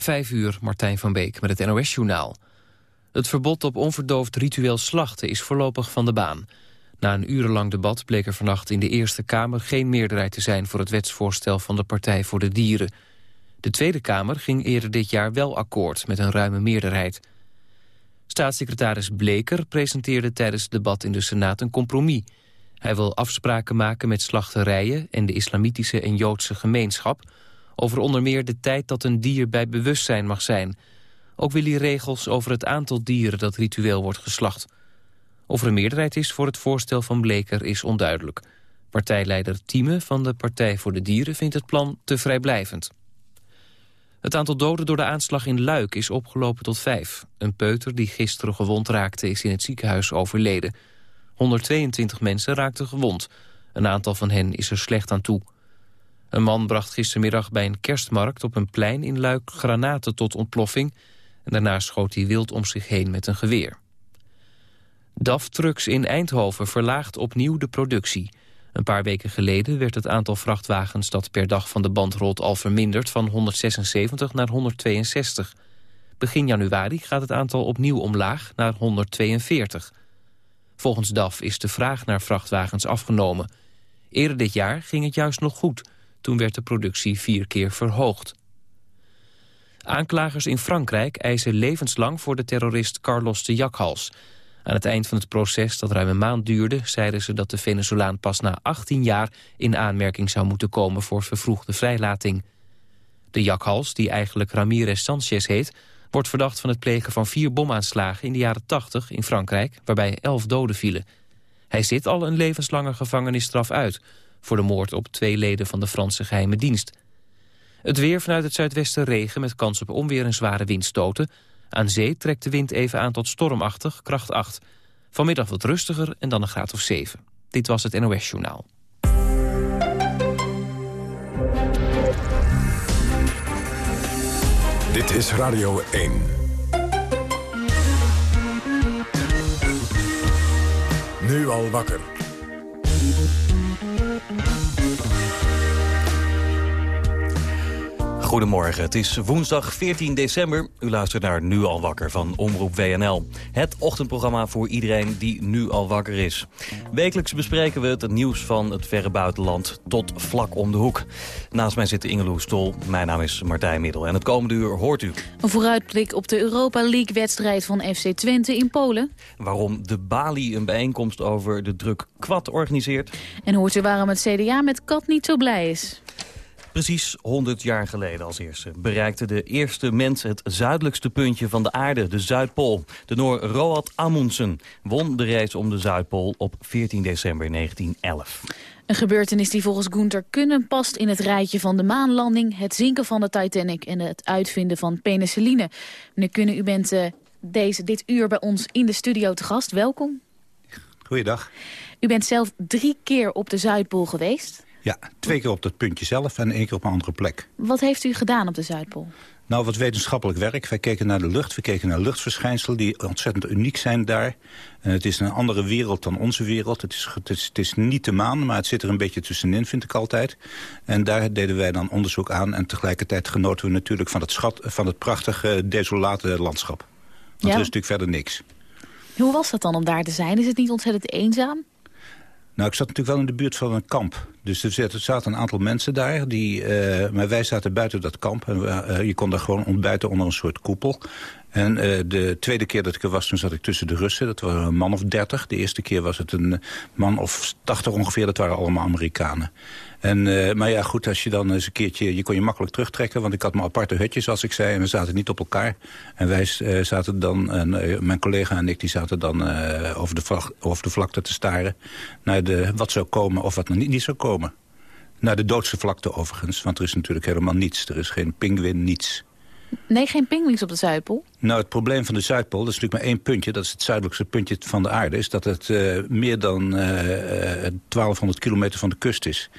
Vijf uur, Martijn van Beek met het NOS-journaal. Het verbod op onverdoofd ritueel slachten is voorlopig van de baan. Na een urenlang debat bleek er vannacht in de Eerste Kamer... geen meerderheid te zijn voor het wetsvoorstel van de Partij voor de Dieren. De Tweede Kamer ging eerder dit jaar wel akkoord met een ruime meerderheid. Staatssecretaris Bleker presenteerde tijdens het debat in de Senaat een compromis. Hij wil afspraken maken met slachterijen en de islamitische en Joodse gemeenschap over onder meer de tijd dat een dier bij bewustzijn mag zijn. Ook wil hij regels over het aantal dieren dat ritueel wordt geslacht. Of er een meerderheid is voor het voorstel van Bleker is onduidelijk. Partijleider Thieme van de Partij voor de Dieren vindt het plan te vrijblijvend. Het aantal doden door de aanslag in Luik is opgelopen tot vijf. Een peuter die gisteren gewond raakte is in het ziekenhuis overleden. 122 mensen raakten gewond. Een aantal van hen is er slecht aan toe. Een man bracht gistermiddag bij een kerstmarkt op een plein in Luik granaten tot ontploffing. En daarna schoot hij wild om zich heen met een geweer. DAF Trucks in Eindhoven verlaagt opnieuw de productie. Een paar weken geleden werd het aantal vrachtwagens dat per dag van de band rolt al verminderd van 176 naar 162. Begin januari gaat het aantal opnieuw omlaag naar 142. Volgens DAF is de vraag naar vrachtwagens afgenomen. Eerder dit jaar ging het juist nog goed. Toen werd de productie vier keer verhoogd. Aanklagers in Frankrijk eisen levenslang voor de terrorist Carlos de Jakhals. Aan het eind van het proces, dat ruim een maand duurde... zeiden ze dat de Venezolaan pas na 18 jaar in aanmerking zou moeten komen... voor vervroegde vrijlating. De Jakhals, die eigenlijk Ramirez Sanchez heet... wordt verdacht van het plegen van vier bomaanslagen in de jaren 80 in Frankrijk... waarbij elf doden vielen. Hij zit al een levenslange gevangenisstraf uit voor de moord op twee leden van de Franse geheime dienst. Het weer vanuit het zuidwesten regen met kans op onweer en zware windstoten. Aan zee trekt de wind even aan tot stormachtig, kracht 8. Vanmiddag wat rustiger en dan een graad of 7. Dit was het NOS Journaal. Dit is Radio 1. Nu al wakker. Goedemorgen, het is woensdag 14 december. U luistert naar Nu al wakker van Omroep WNL. Het ochtendprogramma voor iedereen die nu al wakker is. Wekelijks bespreken we het nieuws van het verre buitenland tot vlak om de hoek. Naast mij zit Ingeloe Stol, mijn naam is Martijn Middel. En het komende uur hoort u... Een vooruitblik op de Europa League-wedstrijd van FC Twente in Polen. Waarom de Bali een bijeenkomst over de druk kwad organiseert. En hoort u waarom het CDA met kat niet zo blij is. Precies 100 jaar geleden als eerste bereikte de eerste mens het zuidelijkste puntje van de aarde, de Zuidpool. De Noor Roald Amundsen won de race om de Zuidpool op 14 december 1911. Een gebeurtenis die volgens Gunther Kunnen past in het rijtje van de maanlanding, het zinken van de Titanic en het uitvinden van penicilline. Meneer Kunnen, u bent uh, deze, dit uur bij ons in de studio te gast. Welkom. Goeiedag. U bent zelf drie keer op de Zuidpool geweest. Ja, twee keer op dat puntje zelf en één keer op een andere plek. Wat heeft u gedaan op de Zuidpool? Nou, wat wetenschappelijk werk. Wij keken naar de lucht, we keken naar luchtverschijnselen... die ontzettend uniek zijn daar. En het is een andere wereld dan onze wereld. Het is, het, is, het is niet de maan, maar het zit er een beetje tussenin, vind ik altijd. En daar deden wij dan onderzoek aan. En tegelijkertijd genoten we natuurlijk van het, schat, van het prachtige, desolate landschap. Want er is natuurlijk verder niks. Hoe was dat dan om daar te zijn? Is het niet ontzettend eenzaam? Nou, ik zat natuurlijk wel in de buurt van een kamp. Dus er zaten een aantal mensen daar. Die, uh, maar wij zaten buiten dat kamp. En uh, je kon daar gewoon ontbijten onder een soort koepel. En uh, de tweede keer dat ik er was, toen zat ik tussen de Russen. Dat waren een man of dertig. De eerste keer was het een man of tachtig ongeveer. Dat waren allemaal Amerikanen. En, maar ja, goed, als je dan eens een keertje... Je kon je makkelijk terugtrekken, want ik had mijn aparte hutjes, zoals ik zei. En we zaten niet op elkaar. En wij zaten dan, en, mijn collega en ik, die zaten dan over, de de vlakte te staren... naar de, wat zou komen of wat nog niet, niet zou komen. Naar de doodse vlakte overigens, want er is natuurlijk helemaal niets. Er is geen pinguïn, niets. Nee, geen pinguïns op de Zuidpool? Nou, het probleem van de Zuidpool, dat is natuurlijk maar één puntje... dat is het zuidelijkste puntje van de aarde... is dat het uh, meer dan uh, 1200 kilometer van de kust is.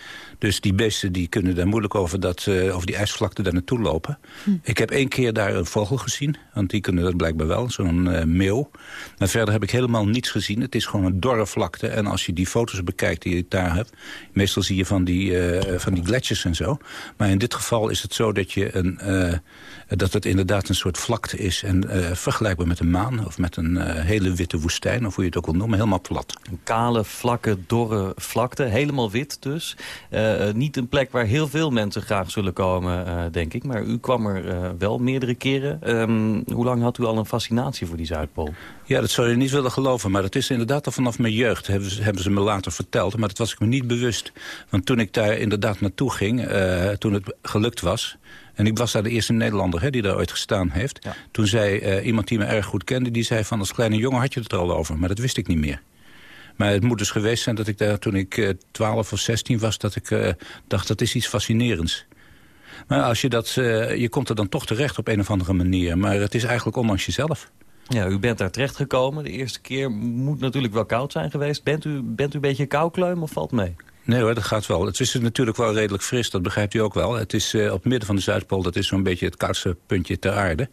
Dus die beesten die kunnen daar moeilijk over, dat, uh, over die ijsvlakte daar naartoe lopen. Hm. Ik heb één keer daar een vogel gezien, want die kunnen dat blijkbaar wel, zo'n uh, meeuw. Maar verder heb ik helemaal niets gezien. Het is gewoon een dorre vlakte. En als je die foto's bekijkt die ik daar heb... meestal zie je van die, uh, van die gletsjers en zo. Maar in dit geval is het zo dat, je een, dat het inderdaad een soort vlakte is... en vergelijkbaar met een maan of met een hele witte woestijn... of hoe je het ook wil noemen, helemaal plat. Een kale, vlakke, dorre vlakte, helemaal wit dus... Uh, niet een plek waar heel veel mensen graag zullen komen, uh, denk ik. Maar u kwam er uh, wel meerdere keren. Um, hoe lang had u al een fascinatie voor die Zuidpool? Ja, dat zou je niet willen geloven. Maar dat is inderdaad al vanaf mijn jeugd, hebben ze, hebben ze me later verteld. Maar dat was ik me niet bewust. Want toen ik daar inderdaad naartoe ging, toen het gelukt was... En ik was daar de eerste Nederlander hè, die daar ooit gestaan heeft. Ja. Toen zei iemand die me erg goed kende, die zei van... als kleine jongen had je het er al over, maar dat wist ik niet meer. Maar het moet dus geweest zijn dat ik daar toen ik uh, 12 of 16 was... dat ik uh, dacht, dat is iets fascinerends. Maar als je dat, uh, je komt er dan toch terecht op een of andere manier. Maar het is eigenlijk ondanks jezelf. Ja, u bent daar terecht gekomen. De eerste keer moet natuurlijk wel koud zijn geweest. Bent u, bent u een beetje koukleum of valt mee? Nee hoor, dat gaat wel. Het is natuurlijk wel redelijk fris, dat begrijpt u ook wel. Het is uh, op het midden van de Zuidpool, dat is zo'n beetje het koudste puntje ter aarde.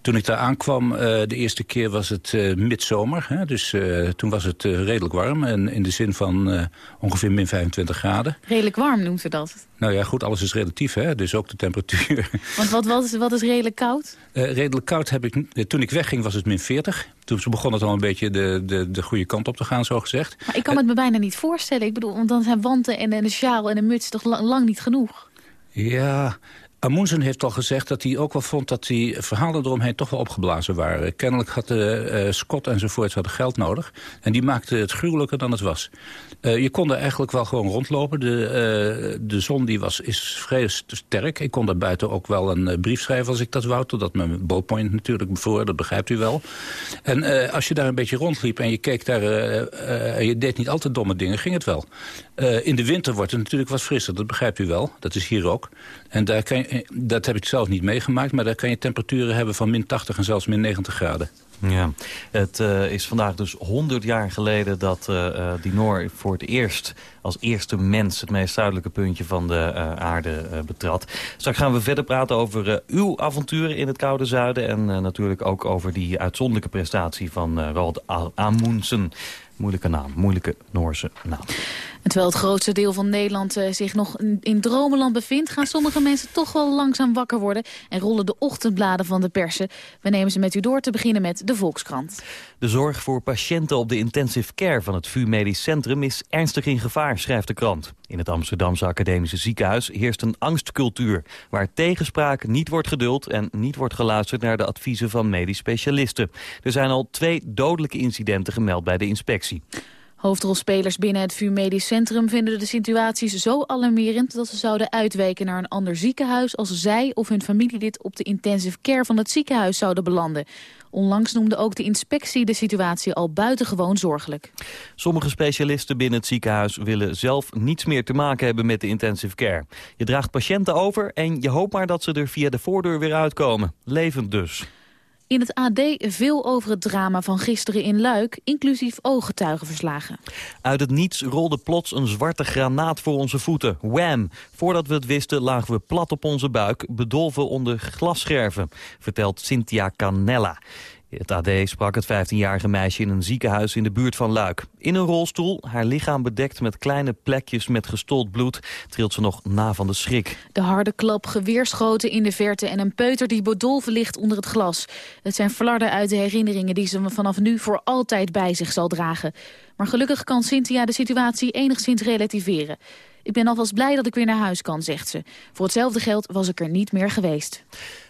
Toen ik daar aankwam, uh, de eerste keer was het uh, midzomer. Hè? Dus toen was het redelijk warm. En in de zin van ongeveer min 25 graden. Redelijk warm noemt ze dat? Nou ja, goed, alles is relatief, hè? dus ook de temperatuur. Want wat, wat, is, wat is redelijk koud? redelijk koud heb ik... toen ik wegging was het min 40. Toen begon het al een beetje de, de, de goede kant op te gaan, zo gezegd. Maar ik kan het me bijna niet voorstellen. Ik bedoel, want dan zijn wanten en, en een sjaal en een muts toch lang, lang niet genoeg. Ja, Amundsen heeft al gezegd dat hij ook wel vond dat die verhalen eromheen toch wel opgeblazen waren. Kennelijk had uh, Scott enzovoort hadden geld nodig. En die maakte het gruwelijker dan het was. Uh, je kon er eigenlijk wel gewoon rondlopen. De, uh, de zon die was, is vrij sterk. Ik kon daar buiten ook wel een brief schrijven als ik dat wou. Totdat mijn ballpoint natuurlijk voor, dat begrijpt u wel. En als je daar een beetje rondliep en je keek daar... en je deed niet al te domme dingen, ging het wel. in de winter wordt het natuurlijk wat frisser, dat begrijpt u wel. Dat is hier ook. En daar eh, dat heb ik zelf niet meegemaakt, maar daar kan je temperaturen hebben van min 80 en zelfs min 90 graden. Ja, het uh, is vandaag dus 100 jaar geleden dat uh, die Noor voor het eerst als eerste mens het meest zuidelijke puntje van de aarde betrad. Straks gaan we verder praten over uw avonturen in het koude zuiden en natuurlijk ook over die uitzonderlijke prestatie van Roald Amundsen. Moeilijke naam, moeilijke Noorse naam. Terwijl het grootste deel van Nederland uh, zich nog in dromenland bevindt... gaan sommige mensen toch wel langzaam wakker worden... en rollen de ochtendbladen van de persen. We nemen ze met u door te beginnen met de Volkskrant. De zorg voor patiënten op de intensive care van het VU Medisch Centrum... is ernstig in gevaar, schrijft de krant. In het Amsterdamse Academische Ziekenhuis heerst een angstcultuur... waar tegenspraak niet wordt geduld en niet wordt geluisterd... naar de adviezen van medisch specialisten. Er zijn al twee dodelijke incidenten gemeld bij de inspectie. Hoofdrolspelers binnen het VU Medisch Centrum vinden de situaties zo alarmerend dat ze zouden uitweken naar een ander ziekenhuis als zij of hun familielid op de intensive care van het ziekenhuis zouden belanden. Onlangs noemde ook de inspectie de situatie al buitengewoon zorgelijk. Sommige specialisten binnen het ziekenhuis willen zelf niets meer te maken hebben met de intensive care. Je draagt patiënten over en je hoopt maar dat ze er via de voordeur weer uitkomen. Levend dus. In het AD veel over het drama van gisteren in Luik, inclusief ooggetuigenverslagen. Uit het niets rolde plots een zwarte granaat voor onze voeten. Wham! Voordat we het wisten lagen we plat op onze buik, bedolven onder glasscherven, vertelt Cynthia Canella. Het AD sprak het 15-jarige meisje in een ziekenhuis in de buurt van Luik. In een rolstoel, haar lichaam bedekt met kleine plekjes met gestold bloed... trilt ze nog na van de schrik. De harde klap, geweerschoten in de verte en een peuter die bedolven ligt onder het glas. Het zijn flarden uit de herinneringen die ze vanaf nu voor altijd bij zich zal dragen. Maar gelukkig kan Cynthia de situatie enigszins relativeren. Ik ben alvast blij dat ik weer naar huis kan, zegt ze. Voor hetzelfde geld was ik er niet meer geweest.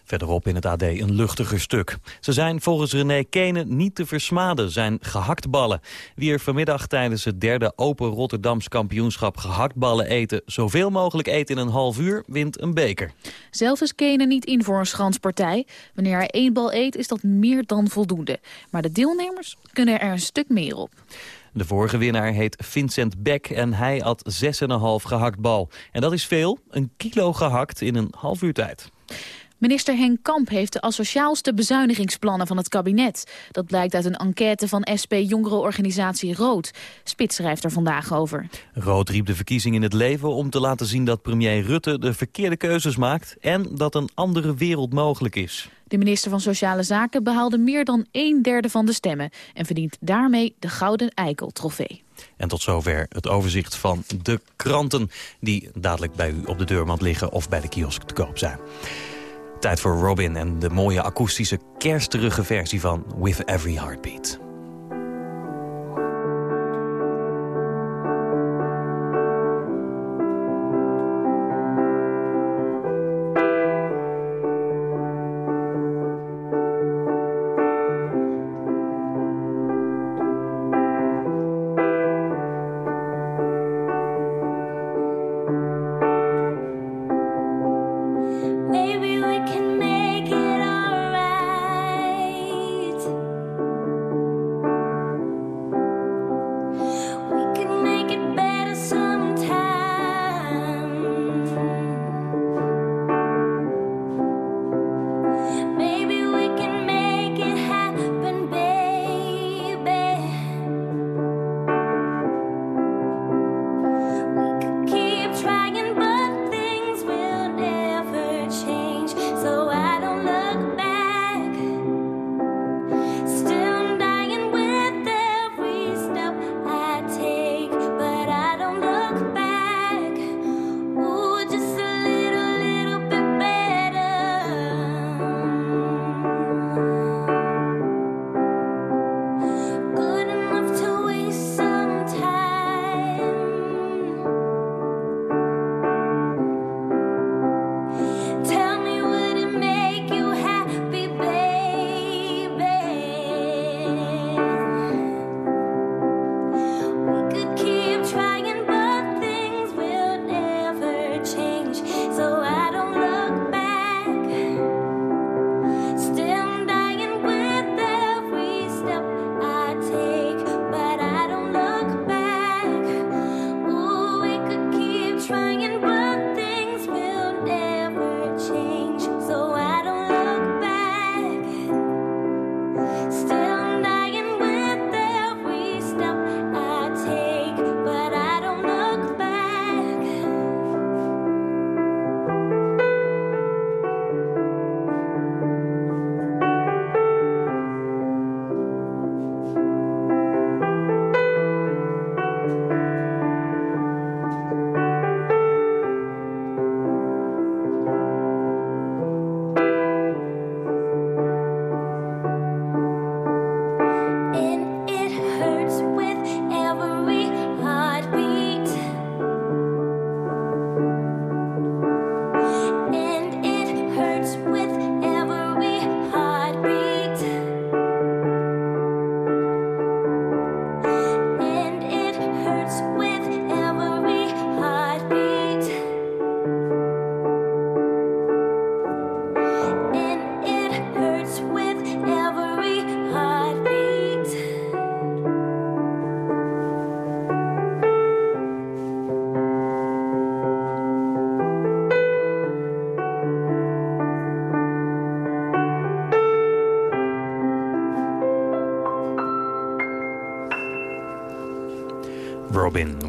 Verderop in het AD een luchtiger stuk. Ze zijn volgens René Kenen niet te versmaden, zijn gehaktballen. Wie er vanmiddag tijdens het derde Open Rotterdams kampioenschap gehaktballen eten... zoveel mogelijk eet in een half uur, wint een beker. Zelf is Kenen niet in voor een schranspartij. Wanneer hij één bal eet, is dat meer dan voldoende. Maar de deelnemers kunnen er een stuk meer op. De vorige winnaar heet Vincent Beck en hij had 6,5 gehaktbal. En dat is veel, een kilo gehakt in een half uur tijd. Minister Henk Kamp heeft de asociaalste bezuinigingsplannen van het kabinet. Dat blijkt uit een enquête van SP-jongerenorganisatie Rood. Spits schrijft er vandaag over. Rood riep de verkiezing in het leven om te laten zien dat premier Rutte de verkeerde keuzes maakt... en dat een andere wereld mogelijk is. De minister van Sociale Zaken behaalde meer dan een derde van de stemmen... en verdient daarmee de Gouden Eikel-trofee. En tot zover het overzicht van de kranten... die dadelijk bij u op de deurmand liggen of bij de kiosk te koop zijn. Tijd voor Robin en de mooie akoestische kerstige versie van With Every Heartbeat.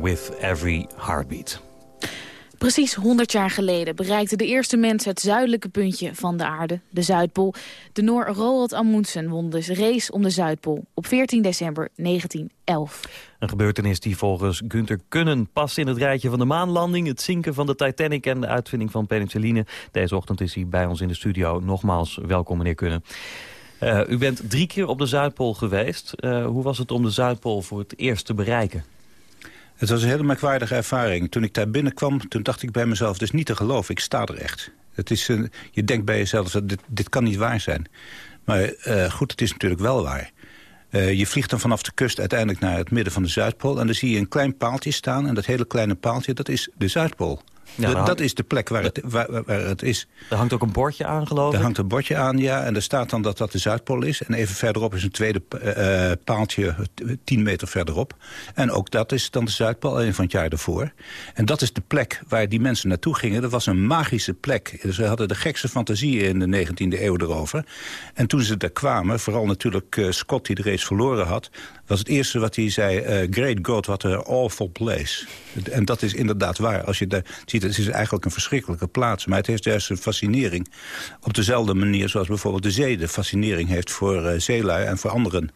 With Every Heartbeat. Precies 100 jaar geleden bereikte de eerste mens het zuidelijke puntje van de aarde, de Zuidpool. De Noor Roald Amundsen won dus race om de Zuidpool op 14 december 1911. Een gebeurtenis die volgens Gunther Kunnen past in het rijtje van de maanlanding... het zinken van de Titanic en de uitvinding van penicilline. Deze ochtend is hij bij ons in de studio. Nogmaals, welkom meneer Kunnen. Uh, u bent drie keer op de Zuidpool geweest. Uh, hoe was het om de Zuidpool voor het eerst te bereiken? Het was een hele merkwaardige ervaring. Toen ik daar binnenkwam, toen dacht ik bij mezelf... is niet te geloven, ik sta er echt. Het is, je denkt bij jezelf, dit, dit kan niet waar zijn. Maar uh, goed, het is natuurlijk wel waar. Uh, je vliegt dan vanaf de kust uiteindelijk naar het midden van de Zuidpool... en dan zie je een klein paaltje staan. En dat hele kleine paaltje, dat is de Zuidpool. Ja, dat is de plek waar het, waar, waar, het is. Er hangt ook een bordje aan, geloof ik? Er hangt een bordje aan, ja. En er staat dan dat dat de Zuidpool is. En even verderop is een tweede uh, paaltje, tien meter verderop. En ook dat is dan de Zuidpool, alleen van het jaar ervoor. En dat is de plek waar die mensen naartoe gingen. Dat was een magische plek. Ze hadden de gekste fantasieën in de 19e eeuw erover. En toen ze daar kwamen, vooral natuurlijk uh, Scott die de race verloren had... was het eerste wat hij zei, uh, great God, what an awful place. En dat is inderdaad waar. Als je daar ziet, het is eigenlijk een verschrikkelijke plaats. Maar het heeft juist een fascinering. Op dezelfde manier zoals bijvoorbeeld de zee de fascinering heeft voor uh, zeelui en voor anderen.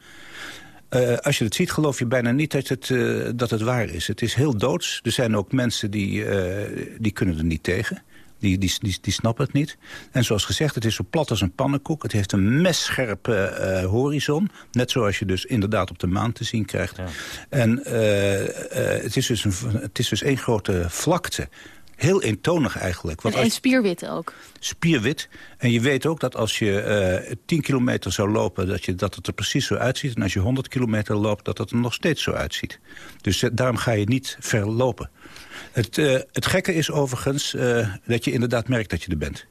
Uh, als je het ziet, geloof je bijna niet dat het, dat het waar is. Het is heel doods. Er zijn ook mensen die, die kunnen er niet tegen. Die, die, die, die, snappen het niet. En zoals gezegd, het is zo plat als een pannenkoek. Het heeft een messcherpe uh, horizon. Net zoals je dus inderdaad op de maan te zien krijgt. Ja. En uh, uh, het, is dus een, het is dus één grote vlakte. Heel eentonig eigenlijk. Want en spierwit ook. Spierwit. En je weet ook dat als je uh, 10 kilometer zou lopen... Dat, je, dat het er precies zo uitziet. En als je 100 kilometer loopt, dat het er nog steeds zo uitziet. Dus daarom ga je niet ver lopen. Het, uh, het gekke is overigens dat je inderdaad merkt dat je er bent.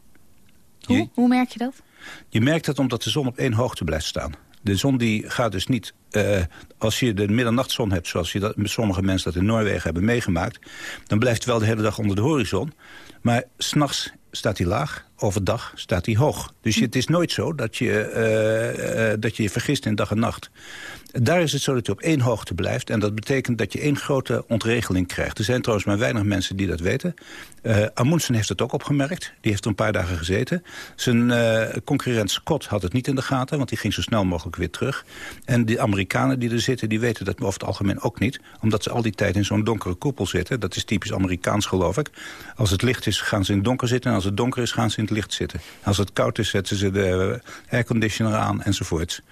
Hoe, je, Hoe merk je dat? Je merkt dat omdat de zon op één hoogte blijft staan. De zon die gaat dus niet... Uh, als je de middernachtzon hebt, zoals je dat, sommige mensen dat in Noorwegen hebben meegemaakt... dan blijft hij wel de hele dag onder de horizon. Maar s'nachts staat hij laag, overdag staat hij hoog. Dus het is nooit zo dat je, uh, dat je je vergist in dag en nacht. Daar is het zo dat je op één hoogte blijft. En dat betekent dat je één grote ontregeling krijgt. Er zijn trouwens maar weinig mensen die dat weten. Uh, Amundsen heeft het ook opgemerkt. Die heeft er een paar dagen gezeten. Zijn concurrent Scott had het niet in de gaten, want die ging zo snel mogelijk weer terug. En de Amerikanen die er zitten, die weten dat over het algemeen ook niet. Omdat ze al die tijd in zo'n donkere koepel zitten. Dat is typisch Amerikaans, geloof ik. Als het licht is, gaan ze in het donker zitten. En als het donker is, gaan ze in het licht zitten. Als het koud is, zetten ze de airconditioner aan, enzovoort.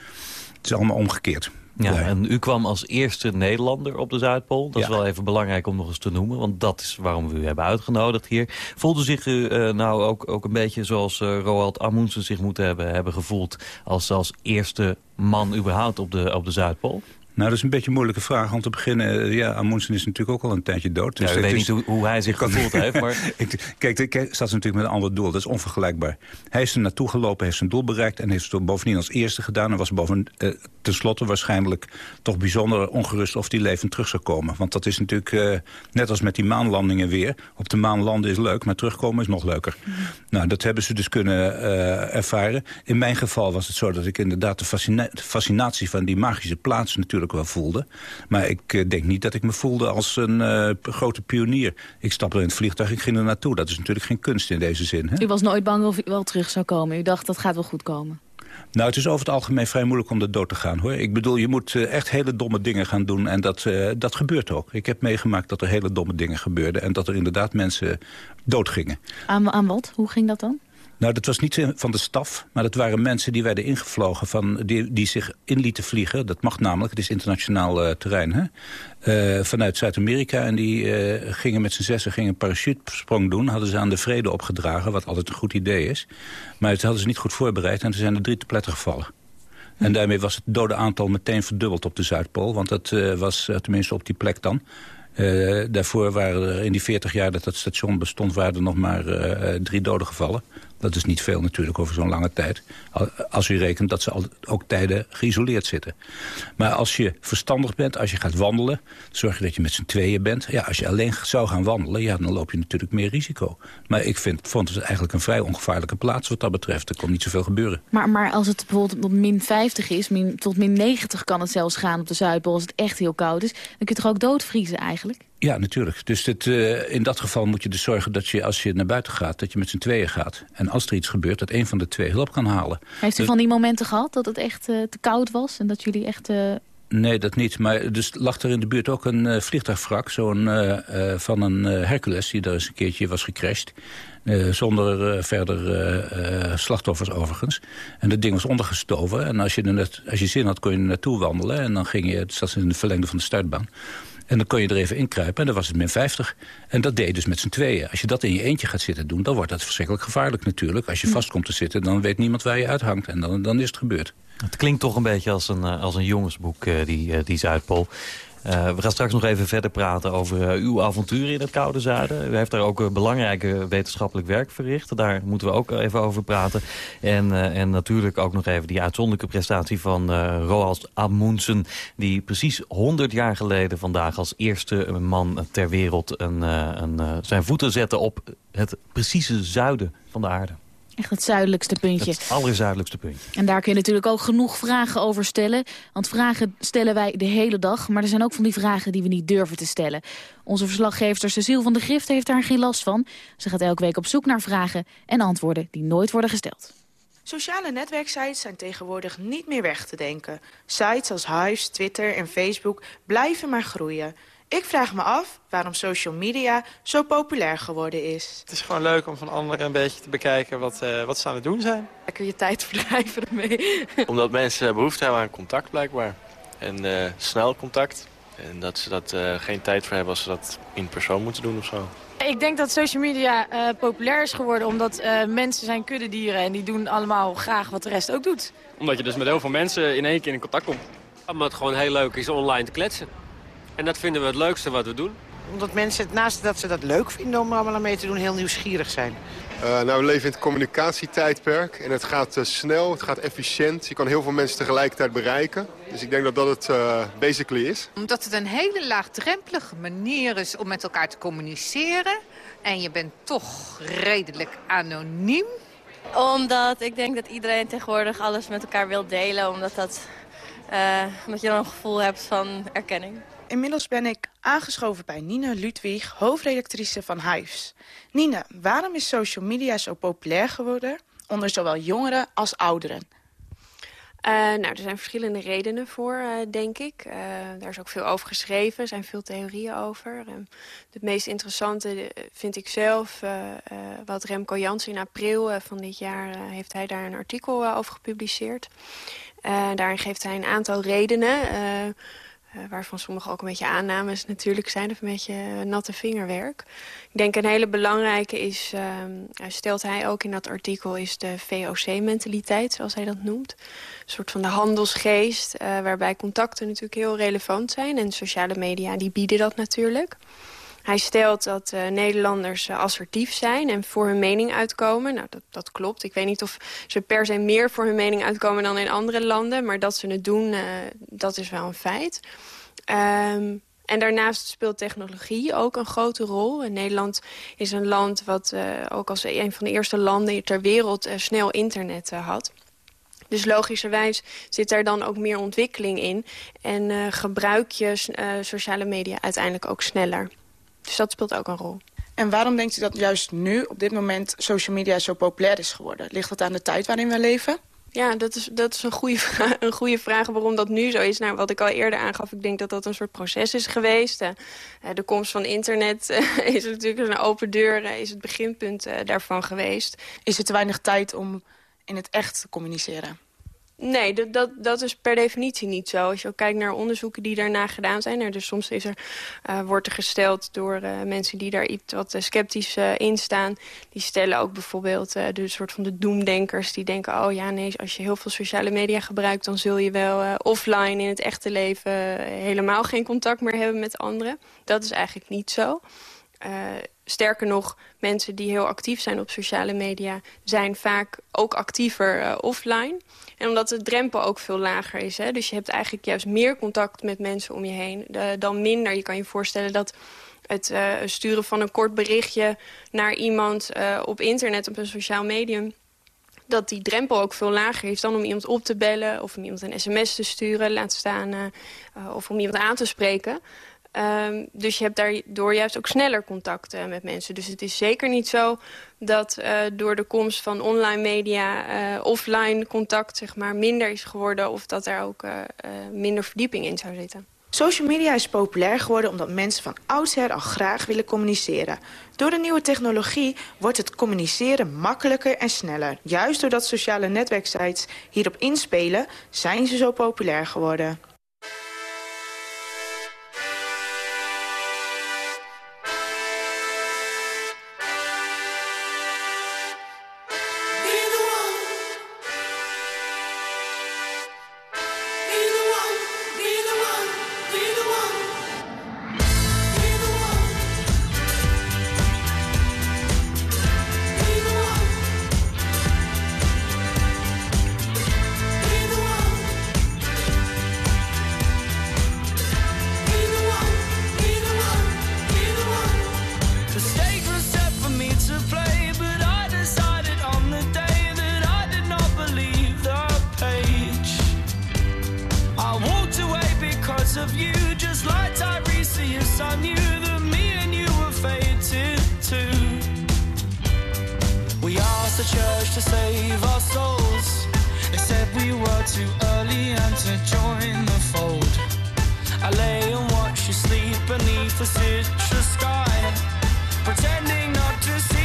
Het is allemaal omgekeerd. Ja, en u kwam als eerste Nederlander op de Zuidpool. Dat is wel even belangrijk om nog eens te noemen. Want dat is waarom we u hebben uitgenodigd hier. Voelde zich u uh, nou ook, ook een beetje zoals uh, Roald Amundsen zich moet hebben, hebben gevoeld... Als, als eerste man überhaupt op de, op de Zuidpool? Nou, dat is een beetje een moeilijke vraag. Om te beginnen, ja, Amundsen is natuurlijk ook al een tijdje dood. Dus ja, ik weet niet hoe, hoe, hij zich gevoeld heeft. Maar... ik, kijk, kijk, staat natuurlijk met een ander doel. Dat is onvergelijkbaar. Hij is er naartoe gelopen, heeft zijn doel bereikt... en heeft het bovendien als eerste gedaan. En was boven, uh, tenslotte waarschijnlijk toch bijzonder ongerust... of die levend terug zou komen. Want dat is natuurlijk, uh, net als met die maanlandingen weer... op de maan landen is leuk, maar terugkomen is nog leuker. Mm. Nou, dat hebben ze dus kunnen uh, ervaren. In mijn geval was het zo dat ik inderdaad de fascina fascinatie... van die magische plaats natuurlijk wel voelde. Maar ik uh, denk niet dat ik me voelde als een uh, grote pionier. Ik stapte in het vliegtuig, ik ging er naartoe. Dat is natuurlijk geen kunst in deze zin. Hè? U was nooit bang of u wel terug zou komen? U dacht, dat gaat wel goed komen? Nou, het is over het algemeen vrij moeilijk om de dood te gaan, hoor. Ik bedoel, je moet uh, echt hele domme dingen gaan doen. En dat, uh, dat gebeurt ook. Ik heb meegemaakt dat er hele domme dingen gebeurden. En dat er inderdaad mensen doodgingen. Aan, aan wat? Hoe ging dat dan? Nou, dat was niet van de staf, maar dat waren mensen die werden ingevlogen... Van, die, die zich in lieten vliegen. Dat mag namelijk, het is internationaal uh, terrein, hè? Uh, vanuit Zuid-Amerika. En die uh, gingen met z'n zessen gingen een parachutesprong doen. Hadden ze aan de vrede opgedragen, wat altijd een goed idee is. Maar het hadden ze niet goed voorbereid en er zijn er drie te pletten gevallen. En daarmee was het dode aantal meteen verdubbeld op de Zuidpool. Want dat was tenminste op die plek dan... Daarvoor waren er in die 40 jaar dat dat station bestond... waren er nog maar drie doden gevallen. Dat is niet veel natuurlijk over zo'n lange tijd. Als u rekent dat ze ook tijden geïsoleerd zitten. Maar als je verstandig bent, als je gaat wandelen... zorg je dat je met z'n tweeën bent. Ja, als je alleen zou gaan wandelen, ja, dan loop je natuurlijk meer risico. Maar ik vind, vond het eigenlijk een vrij ongevaarlijke plaats wat dat betreft. Er kon niet zoveel gebeuren. Maar, maar als het bijvoorbeeld op min 50 is, min, tot min 90 kan het zelfs gaan op de Zuidpool... als het echt heel koud is, dan kun je toch ook doodvriezen eigenlijk? Ja, natuurlijk. Dus uh, in dat geval moet je dus zorgen dat je als je naar buiten gaat... dat je met z'n tweeën gaat. En als er iets gebeurt, dat een van de twee hulp kan halen. Heeft u dus... van die momenten gehad dat het echt uh, te koud was... en dat jullie echt... Uh... Nee, dat niet. Maar dus lag er in de buurt ook een vliegtuigwrak... Zo'n, van een Hercules die daar eens een keertje was gecrashed. zonder verder slachtoffers overigens. En dat ding was ondergestoven. En als je, er net, als je zin had, kon je er naartoe wandelen. En dan ging je, het zat in de verlengde van de startbaan. En dan kon je er even inkruipen en dan was het min 50. En dat deed je dus met z'n tweeën. Als je dat in je eentje gaat zitten doen, dan wordt dat verschrikkelijk gevaarlijk natuurlijk. Als je vast komt te zitten, dan weet niemand waar je uithangt. En dan, dan is het gebeurd. Het klinkt toch een beetje als een, als een jongensboek, die, die Zuidpool. We gaan straks nog even verder praten over uw avonturen in het Koude Zuiden. U heeft daar ook belangrijke wetenschappelijk werk verricht. Daar moeten we ook even over praten. En, en natuurlijk ook nog even die uitzonderlijke prestatie van Roald Amundsen... die precies 100 jaar geleden vandaag als eerste man ter wereld een, een, zijn voeten zette op het precieze zuiden van de aarde. Echt het zuidelijkste puntje. Het allerzuidelijkste puntje. En daar kun je natuurlijk ook genoeg vragen over stellen. Want vragen stellen wij de hele dag. Maar er zijn ook van die vragen die we niet durven te stellen. Onze verslaggever Cecile van de Grift heeft daar geen last van. Ze gaat elke week op zoek naar vragen en antwoorden die nooit worden gesteld. Sociale netwerksites zijn tegenwoordig niet meer weg te denken. Sites als Hives, Twitter en Facebook blijven maar groeien. Ik vraag me af waarom social media zo populair geworden is. Het is gewoon leuk om van anderen een beetje te bekijken wat, uh, wat ze aan het doen zijn. Lekker je tijd verdrijven ermee. Omdat mensen behoefte hebben aan contact blijkbaar. En uh, snel contact. En dat ze dat uh, geen tijd voor hebben als ze dat in persoon moeten doen of zo. Ik denk dat social media populair is geworden omdat mensen zijn kuddedieren. En die doen allemaal graag wat de rest ook doet. Omdat je dus met heel veel mensen in één keer in contact komt. Omdat het gewoon heel leuk is online te kletsen. En dat vinden we het leukste wat we doen. Omdat mensen, naast dat ze dat leuk vinden om er allemaal aan mee te doen, heel nieuwsgierig zijn. Uh, nou, we leven in het communicatietijdperk en het gaat uh, snel, het gaat efficiënt. Je kan heel veel mensen tegelijkertijd bereiken. Dus ik denk dat dat het uh, basically is. Omdat het een hele laagdrempelige manier is om met elkaar te communiceren. En je bent toch redelijk anoniem. Omdat ik denk dat iedereen tegenwoordig alles met elkaar wil delen. Omdat, dat, omdat je dan een gevoel hebt van erkenning. Inmiddels ben ik aangeschoven bij Nina Ludwig, hoofdredactrice van Hives. Nina, waarom is social media zo populair geworden onder zowel jongeren als ouderen? Uh, nou, er zijn verschillende redenen voor, uh, denk ik. Uh, daar is ook veel over geschreven, er zijn veel theorieën over. het meest interessante vind ik zelf, wat Remco Jans in april van dit jaar... heeft hij daar een artikel over gepubliceerd. daarin geeft hij een aantal redenen waarvan sommige ook een beetje aannames natuurlijk zijn. Of een beetje natte vingerwerk. Ik denk een hele belangrijke is, uh, stelt hij ook in dat artikel... is de VOC-mentaliteit, zoals hij dat noemt. Een soort van de handelsgeest, waarbij contacten natuurlijk heel relevant zijn. En sociale media die bieden dat natuurlijk. Hij stelt dat uh, Nederlanders uh, assertief zijn en voor hun mening uitkomen. Nou, dat, dat klopt. Ik weet niet of ze per se meer voor hun mening uitkomen dan in andere landen. Maar dat ze het doen, uh, dat is wel een feit. Um, en daarnaast speelt technologie ook een grote rol. Nederland is een land wat ook als een van de eerste landen ter wereld snel internet had. Dus logischerwijs zit daar dan ook meer ontwikkeling in. En gebruik je sociale media uiteindelijk ook sneller. Dus dat speelt ook een rol. En waarom denkt u dat juist nu, op dit moment, social media zo populair is geworden? Ligt dat aan de tijd waarin we leven? Ja, dat is, dat is een, goede vraag, een goede vraag waarom dat nu zo is. Nou, wat ik al eerder aangaf, ik denk dat dat een soort proces is geweest. Uh, de komst van internet uh, is natuurlijk een open deur, is het beginpunt daarvan geweest. Is er te weinig tijd om in het echt te communiceren? Nee, dat, dat, dat is per definitie niet zo. Als je ook kijkt naar onderzoeken die daarna gedaan zijn. Er dus soms is er, uh, wordt er gesteld door uh, mensen die daar iets wat uh, sceptisch in staan. Die stellen ook bijvoorbeeld de soort van de doemdenkers. Die denken, oh ja, nee, als je heel veel sociale media gebruikt... dan zul je wel offline in het echte leven helemaal geen contact meer hebben met anderen. Dat is eigenlijk niet zo. Sterker nog, mensen die heel actief zijn op sociale media... zijn vaak ook actiever offline... En omdat de drempel ook veel lager is. Hè? Dus je hebt eigenlijk juist meer contact met mensen om je heen dan minder. Je kan je voorstellen dat het uh, sturen van een kort berichtje naar iemand op internet, op een sociaal medium dat die drempel ook veel lager is dan om iemand op te bellen... of om iemand een sms te sturen, laat staan, of om iemand aan te spreken. Um, dus je hebt daardoor juist ook sneller contact met mensen. Dus het is zeker niet zo dat uh, door de komst van online media... Uh, offline contact zeg maar, minder is geworden... of dat er ook minder verdieping in zou zitten. Social media is populair geworden omdat mensen van oudsher al graag willen communiceren. Door de nieuwe technologie wordt het communiceren makkelijker en sneller. Juist doordat sociale netwerksites hierop inspelen, zijn ze zo populair geworden. To save our souls. They said we were too early and to join the fold. I lay and watch you sleep beneath the citrus sky, pretending not to see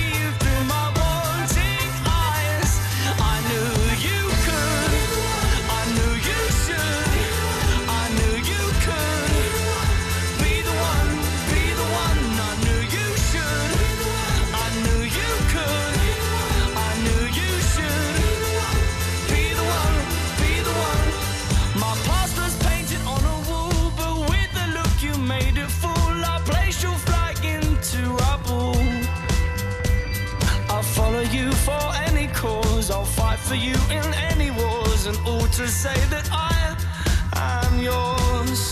say that I am yours.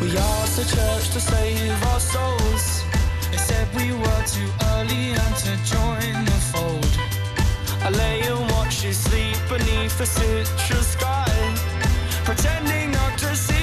We asked the church to save our souls. They said we were too early and to join the fold. I lay and watch you sleep beneath the citrus sky, pretending not to see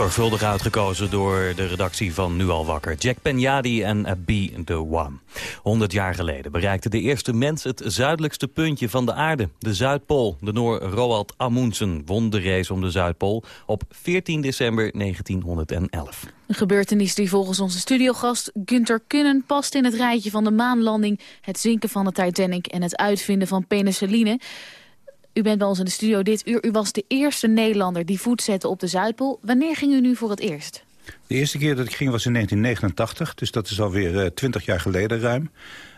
Zorgvuldig uitgekozen door de redactie van Nu al wakker. Jack Penyadi en uh, Be The One. 100 jaar geleden bereikte de eerste mens het zuidelijkste puntje van de aarde. De Zuidpool. De Noor Roald Amundsen won de race om de Zuidpool op 14 december 1911. Een gebeurtenis die volgens onze studiogast Gunther Kunnen past in het rijtje van de maanlanding, het zinken van de Titanic en het uitvinden van penicilline. U bent bij ons in de studio dit uur. U was de eerste Nederlander die voet zette op de Zuidpool. Wanneer ging u nu voor het eerst? De eerste keer dat ik ging was in 1989, dus dat is alweer uh, 20 jaar geleden ruim.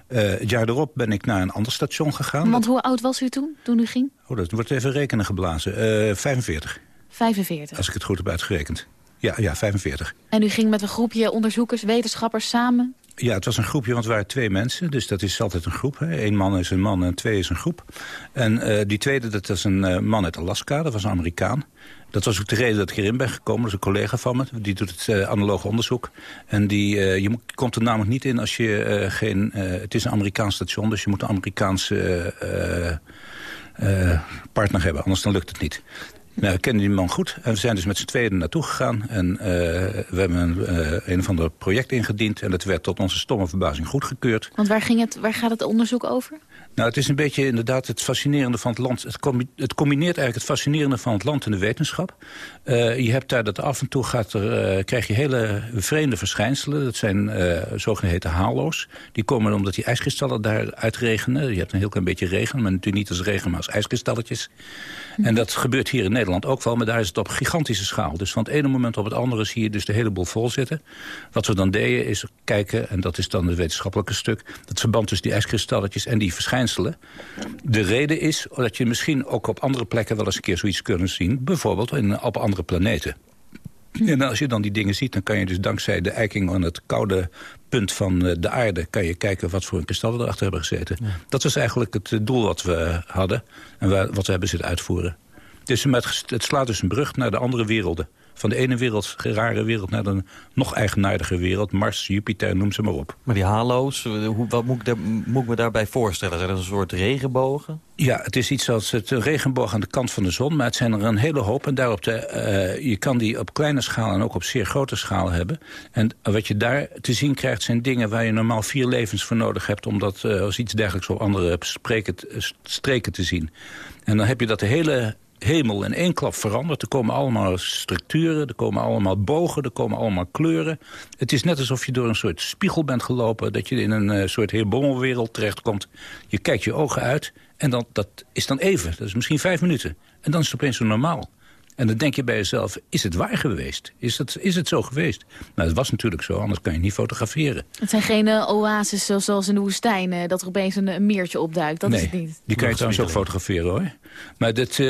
Uh, het jaar erop ben ik naar een ander station gegaan. Want hoe oud was u toen, toen u ging? Oh, dat wordt even rekenen geblazen. Uh, 45. 45. Als ik het goed heb uitgerekend. Ja, ja, 45. En u ging met een groepje onderzoekers, wetenschappers samen? Ja, het was een groepje, want het waren twee mensen. Dus dat is altijd een groep. Eén man is een man en twee is een groep. En uh, die tweede, dat was een uh, man uit Alaska. Dat was een Amerikaan. Dat was ook de reden dat ik erin ben gekomen. Dat is een collega van me. Die doet het uh, analoge onderzoek. En die, je komt er namelijk niet in als je geen... het is een Amerikaans station, dus je moet een Amerikaanse partner hebben. Anders dan lukt het niet. Nou, we kennen die man goed en we zijn dus met z'n tweeën naartoe gegaan. En uh, we hebben een, uh, een of ander project ingediend en dat werd tot onze stomme verbazing goedgekeurd. Want waar, ging het, waar gaat het onderzoek over? Nou, het is een beetje inderdaad het fascinerende van het land. Het, com het combineert eigenlijk het fascinerende van het land en de wetenschap. Uh, je hebt daar dat af en toe gaat er, uh, krijg je hele vreemde verschijnselen. Dat zijn uh, zogeheten halo's. Die komen omdat die ijskristallen daar uitregenen. Je hebt een heel klein beetje regen, maar natuurlijk niet als regen, maar als ijskristalletjes. Hm. En dat gebeurt hier in Nederland ook wel, maar daar is het op gigantische schaal. Dus van het ene moment op het andere zie je dus de hele boel vol zitten. Wat we dan deden is kijken, en dat is dan het wetenschappelijke stuk... het verband tussen die ijskristalletjes en die verschijnselen verschijnselen. De reden is dat je misschien ook op andere plekken wel eens een keer zoiets kunnen zien. Bijvoorbeeld in, op andere planeten. En als je dan die dingen ziet, dan kan je dus dankzij de eiking aan het koude punt van eh, de aarde... kan je kijken wat voor een kristallen erachter hebben gezeten. Dat was eigenlijk het doel wat we hadden en wat we hebben zitten uitvoeren. Dus het slaat dus een brug naar de andere werelden. Van de ene wereld, rare wereld naar de nog eigenaardige wereld. Mars, Jupiter, noem ze maar op. Maar die halo's, eh, hoe, wat moet ik, daar, moet ik me daarbij voorstellen? Zijn dat een soort regenbogen? Ja, het is iets als het regenboog aan de kant van de zon. Maar het zijn er een hele hoop. En daarop de, uh, je kan die op kleine schaal en ook op zeer grote schaal hebben. En wat je daar te zien krijgt zijn dingen waar je normaal vier levens voor nodig hebt... om dat uh, als iets dergelijks op andere spreken, streken te zien. En dan heb je dat de hele hemel in één klap verandert. Er komen allemaal structuren, er komen allemaal bogen, er komen allemaal kleuren. Het is net alsof je door een soort spiegel bent gelopen... dat je in een uh, soort heelbommelwereld terechtkomt. Je kijkt je ogen uit en dan, dat is dan even. Dat is misschien vijf minuten. En dan is het opeens zo normaal. En dan denk je bij jezelf, is het waar geweest? Is het, is het zo geweest? Nou, het was natuurlijk zo, anders kan je niet fotograferen. Het zijn geen uh, oases zoals in de woestijn, uh, dat er opeens een, een, meertje opduikt. Dat nee, is het niet. die kan je trouwens ook fotograferen hoor. Maar dit, uh,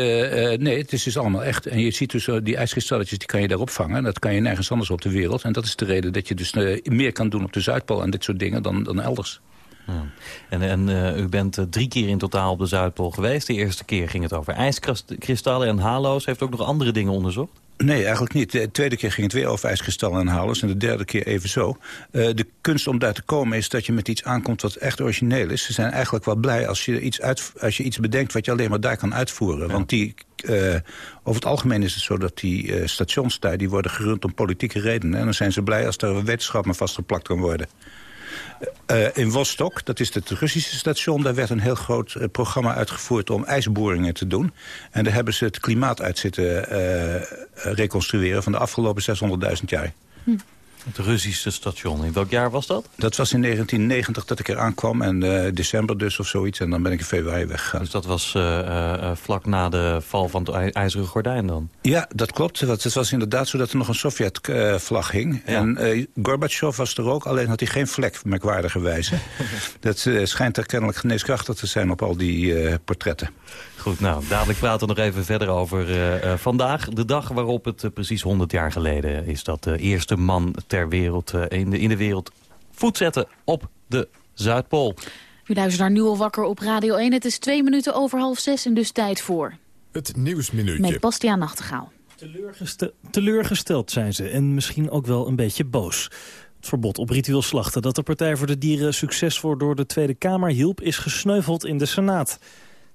nee, het is dus allemaal echt. En je ziet dus die ijskristalletjes, die kan je daarop vangen. En dat kan je nergens anders op de wereld. En dat is de reden dat je dus meer kan doen op de Zuidpool en dit soort dingen dan, dan elders. Ja. En, en uh, u bent uh, drie keer in totaal op de Zuidpool geweest. De eerste keer ging het over ijskristallen en halo's. Heeft ook nog andere dingen onderzocht? Nee, eigenlijk niet. De tweede keer ging het weer over ijskristallen en halo's. En de derde keer evenzo. Uh, de kunst om daar te komen is dat je met iets aankomt wat echt origineel is. Ze zijn eigenlijk wel blij als je iets, uit, als je iets bedenkt wat je alleen maar daar kan uitvoeren. Ja. Want die, over het algemeen is het zo dat die stations daar... die worden gerund om politieke redenen. En dan zijn ze blij als er wetenschap maar vastgeplakt kan worden. Uh, in Vostok, dat is het Russische station... daar werd een heel groot uh, programma uitgevoerd om ijsboringen te doen. En daar hebben ze het klimaat uit zitten uh, reconstrueren... van de afgelopen 600.000 jaar. Hm. Het Russische station. In welk jaar was dat? Dat was in 1990 dat ik er aankwam. En uh, december dus of zoiets. En dan ben ik in februari weggegaan. Dus dat was uh, uh, vlak na de val van het IJzeren Gordijn dan? Ja, dat klopt. Het was inderdaad zo dat er nog een Sovjet-vlag hing. Ja. En Gorbachev was er ook. Alleen had hij geen vlek, merkwaardigerwijze. dat schijnt er kennelijk geneeskrachtig te zijn op al die portretten. Goed, nou, dadelijk praten we nog even verder over vandaag. De dag waarop het precies 100 jaar geleden is dat de eerste man ter wereld in, de, in de wereld voet zette op de Zuidpool. U luistert naar Nu al wakker op Radio 1. Het is twee minuten over half zes en dus tijd voor... Het Nieuwsminuutje. Met Bastiaan Nachtegaal. Teleurgesteld, teleurgesteld zijn ze en misschien ook wel een beetje boos. Het verbod op ritueel slachten dat de Partij voor de Dieren succesvol door de Tweede Kamer hielp... is gesneuveld in de Senaat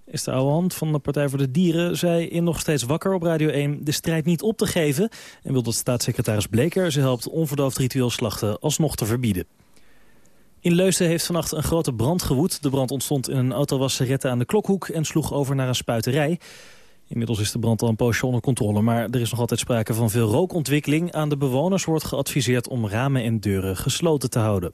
is de oude hand van de Partij voor de Dieren... zei in Nog Steeds Wakker op Radio 1 de strijd niet op te geven... en wil dat staatssecretaris Bleker ze helpt onverdoofd ritueel slachten alsnog te verbieden. In Leusden heeft vannacht een grote brand gewoed. De brand ontstond in een autowasserette aan de Klokhoek... en sloeg over naar een spuiterij. Inmiddels is de brand al een poosje onder controle... maar er is nog altijd sprake van veel rookontwikkeling. Aan de bewoners wordt geadviseerd om ramen en deuren gesloten te houden.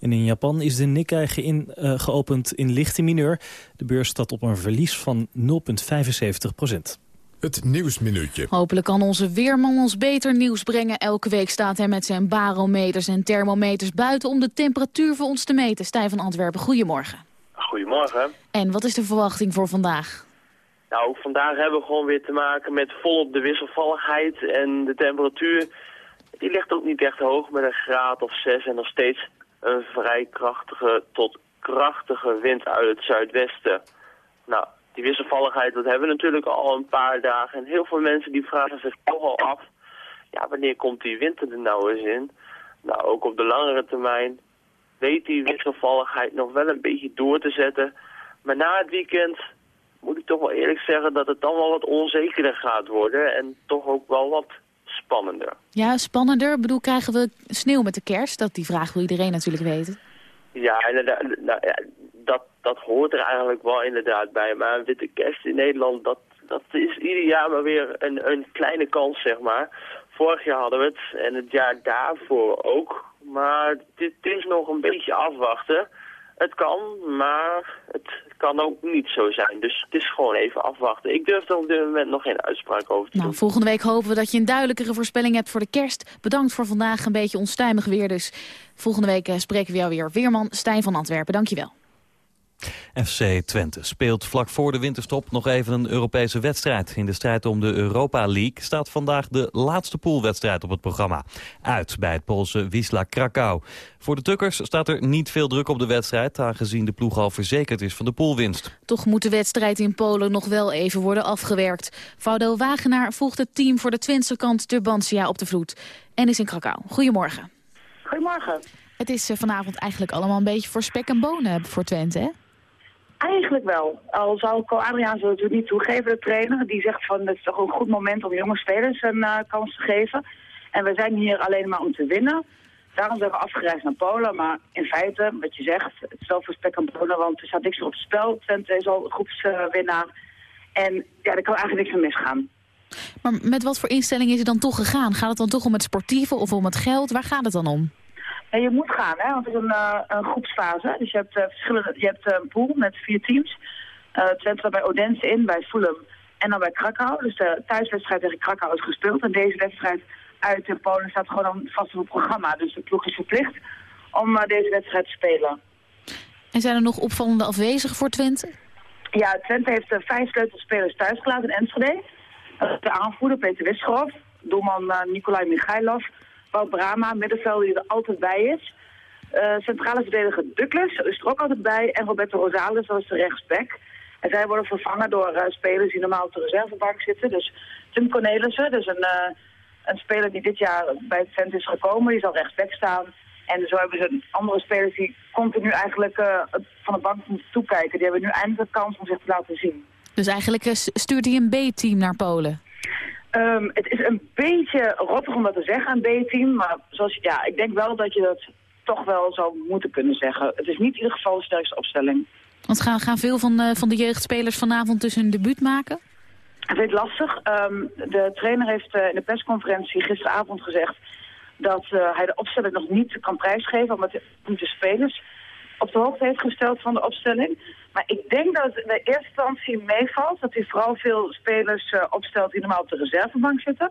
En in Japan is de Nikkei geïn, uh, geopend in lichte mineur. De beurs staat op een verlies van 0,75 procent. Het Nieuwsminuutje. Hopelijk kan onze weerman ons beter nieuws brengen. Elke week staat hij met zijn barometers en thermometers buiten... om de temperatuur voor ons te meten. Stijn van Antwerpen, goedemorgen. Goedemorgen. En wat is de verwachting voor vandaag? Nou, vandaag hebben we gewoon weer te maken met volop de wisselvalligheid. En de temperatuur die ligt ook niet echt hoog met een graad of zes en nog steeds een vrij krachtige tot krachtige wind uit het zuidwesten. Nou, die wisselvalligheid, dat hebben we natuurlijk al een paar dagen. En heel veel mensen die vragen zich toch al af, ja, wanneer komt die winter er nou eens in? Nou, ook op de langere termijn weet die wisselvalligheid nog wel een beetje door te zetten. Maar na het weekend moet ik toch wel eerlijk zeggen dat het dan wel wat onzekerder gaat worden. En toch ook wel wat spannender. Ja, spannender. Ik bedoel, krijgen we sneeuw met de kerst? Dat, die vraag wil iedereen natuurlijk weten. Ja, inderdaad, nou, ja, dat, dat hoort er eigenlijk wel inderdaad bij. Maar een witte kerst in Nederland, dat, dat is ieder jaar maar weer een, een kleine kans, zeg maar. Vorig jaar hadden we het en het jaar daarvoor ook. Maar dit is nog een beetje afwachten. Het kan, maar het kan ook niet zo zijn. Dus het is gewoon even afwachten. Ik durf er op dit moment nog geen uitspraak over te nou, doen. Volgende week hopen we dat je een duidelijkere voorspelling hebt voor de kerst. Bedankt voor vandaag, een beetje onstuimig weer dus. Volgende week spreken we jou weer. Weerman Stijn van Antwerpen, dankjewel. FC Twente speelt vlak voor de winterstop nog even een Europese wedstrijd. In de strijd om de Europa League staat vandaag de laatste poolwedstrijd op het programma. Uit bij het Poolse Wisla Krakau. Voor de Tukkers staat er niet veel druk op de wedstrijd... aangezien de ploeg al verzekerd is van de poolwinst. Toch moet de wedstrijd in Polen nog wel even worden afgewerkt. Vaudo Wagenaar volgt het team voor de Twentse kant Turbantia op de vloed. En is in Krakau. Goedemorgen. Goedemorgen. Het is eh, vanavond eigenlijk allemaal een beetje voor spek en bonen voor Twente, hè? Eigenlijk wel. Al zou Co Adriaan zo natuurlijk niet toegeven, de trainer. Die zegt van het is toch een goed moment om jonge spelers een uh, kans te geven. En we zijn hier alleen maar om te winnen. Daarom zijn we afgereisd naar Polen. Maar in feite, wat je zegt, het is wel voor spek en bonen. Want er staat niks op het spel. Twente is al groepswinnaar. en ja, er kan eigenlijk niks meer misgaan. Maar met wat voor instelling is het dan toch gegaan? Gaat het dan toch om het sportieve of om het geld? Waar gaat het dan om? Ja, je moet gaan, hè, want het is een, uh, een groepsfase. Dus je hebt, uh, verschillende, je hebt een pool met vier teams. Twente bij Odense in, bij Fulham en dan bij Krakau. Dus de thuiswedstrijd tegen Krakau is gespeeld. En deze wedstrijd uit in Polen staat gewoon vast op het programma. Dus de ploeg is verplicht om deze wedstrijd te spelen. En zijn er nog opvallende afwezigen voor Twente? Ja, Twente heeft vijf sleutelspelers thuisgelaten in Enschede. de aanvoerder Peter Wisgerhoff, doelman Nikolai Michailov... Wout Brama, middenvelder die er altijd bij is. Uh, centrale verdediger Douglas is er ook altijd bij. En Roberto Rosales, dat is de rechtsback. En zij worden vervangen door uh, spelers die normaal op de reservebank zitten. Dus Tim Cornelissen, dus een, uh, een speler die dit jaar bij het Twente is gekomen. Die zal rechtsback staan. En zo hebben ze andere spelers die continu eigenlijk van de bank moeten toekijken. Die hebben nu eindelijk de kans om zich te laten zien. Dus eigenlijk stuurt hij een B-team naar Polen? Um, het is een beetje rottig om dat te zeggen, een B-team. Maar zoals, ja, ik denk wel dat je dat toch wel zou moeten kunnen zeggen. Het is niet in ieder geval de sterkste opstelling. Want gaan, gaan veel van, uh, van de jeugdspelers vanavond dus hun debuut maken? Het is lastig. Um, de trainer heeft uh, in de persconferentie gisteravond gezegd... dat uh, hij de opstelling nog niet kan prijsgeven... omdat de spelers op de hoogte heeft gesteld van de opstelling. Maar ik denk dat het in de eerste instantie meevalt. Dat hij vooral veel spelers uh, opstelt die normaal op de reservebank zitten.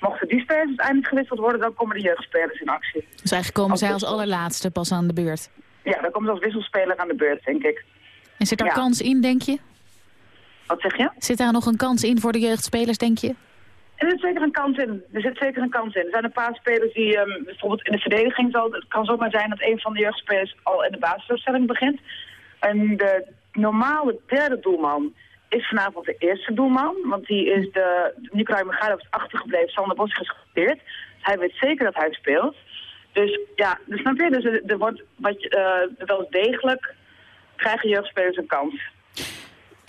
Mochten die spelers uiteindelijk gewisseld worden, dan komen de jeugdspelers in actie. Dus eigenlijk komen zij als allerlaatste pas aan de beurt? Ja, dan komen ze als wisselspeler aan de beurt, denk ik. En zit daar ja. kans in, denk je? Wat zeg je? Zit daar nog een kans in voor de jeugdspelers, denk je? Er zit zeker een kans in. Er zit zeker een kans in. Er zijn een paar spelers die, um, bijvoorbeeld in de verdediging, zal, het kan zomaar zijn dat een van de jeugdspelers al in de basisopstelling begint. En de normale derde doelman is vanavond de eerste doelman. Want die is de, Nicolai Michailov is achtergebleven, Sander Bos gespeeld. Hij weet zeker dat hij speelt. Dus ja, dus snap je? Dus er, er wordt wat, uh, wel degelijk krijgen jeugdspelers een kans.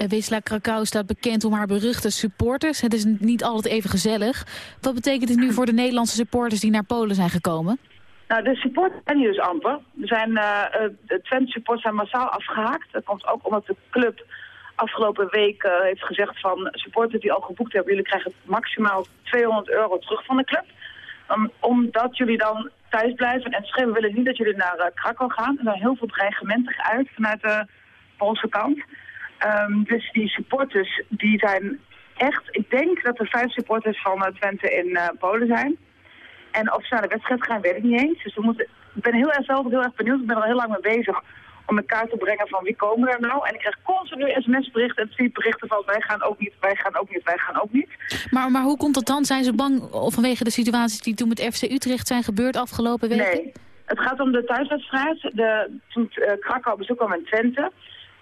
Wisla Krakau staat bekend om haar beruchte supporters. Het is niet altijd even gezellig. Wat betekent het nu voor de Nederlandse supporters die naar Polen zijn gekomen? Nou, de supporters zijn hier dus amper. Er zijn, uh, de Twente supporters zijn massaal afgehaakt. Dat komt ook omdat de club afgelopen week heeft gezegd van supporters die al geboekt hebben, jullie krijgen maximaal 200 euro terug van de club. Um, omdat jullie dan thuis blijven en schreeuwen, we willen niet dat jullie naar Krakau gaan. Er zijn heel veel dreigementen geuit vanuit de Poolse kant. Um, dus die supporters, die zijn echt... Ik denk dat er vijf supporters van uh, Twente in uh, Polen zijn. En of ze naar de wedstrijd gaan, weet ik niet eens. Dus we moeten, ik ben heel erg zelf heel erg benieuwd. Ik ben er al heel lang mee bezig om in kaart te brengen van wie komen er nou. En ik krijg continu sms-berichten en tweetberichten van wij gaan ook niet, wij gaan ook niet, wij gaan ook niet. Maar, maar hoe komt dat dan? Zijn ze bang vanwege de situaties die toen met FC Utrecht zijn gebeurd afgelopen weken? Nee, het gaat om de thuiswedstrijd. De, toen uh, Krakau bezoek kwam in Twente...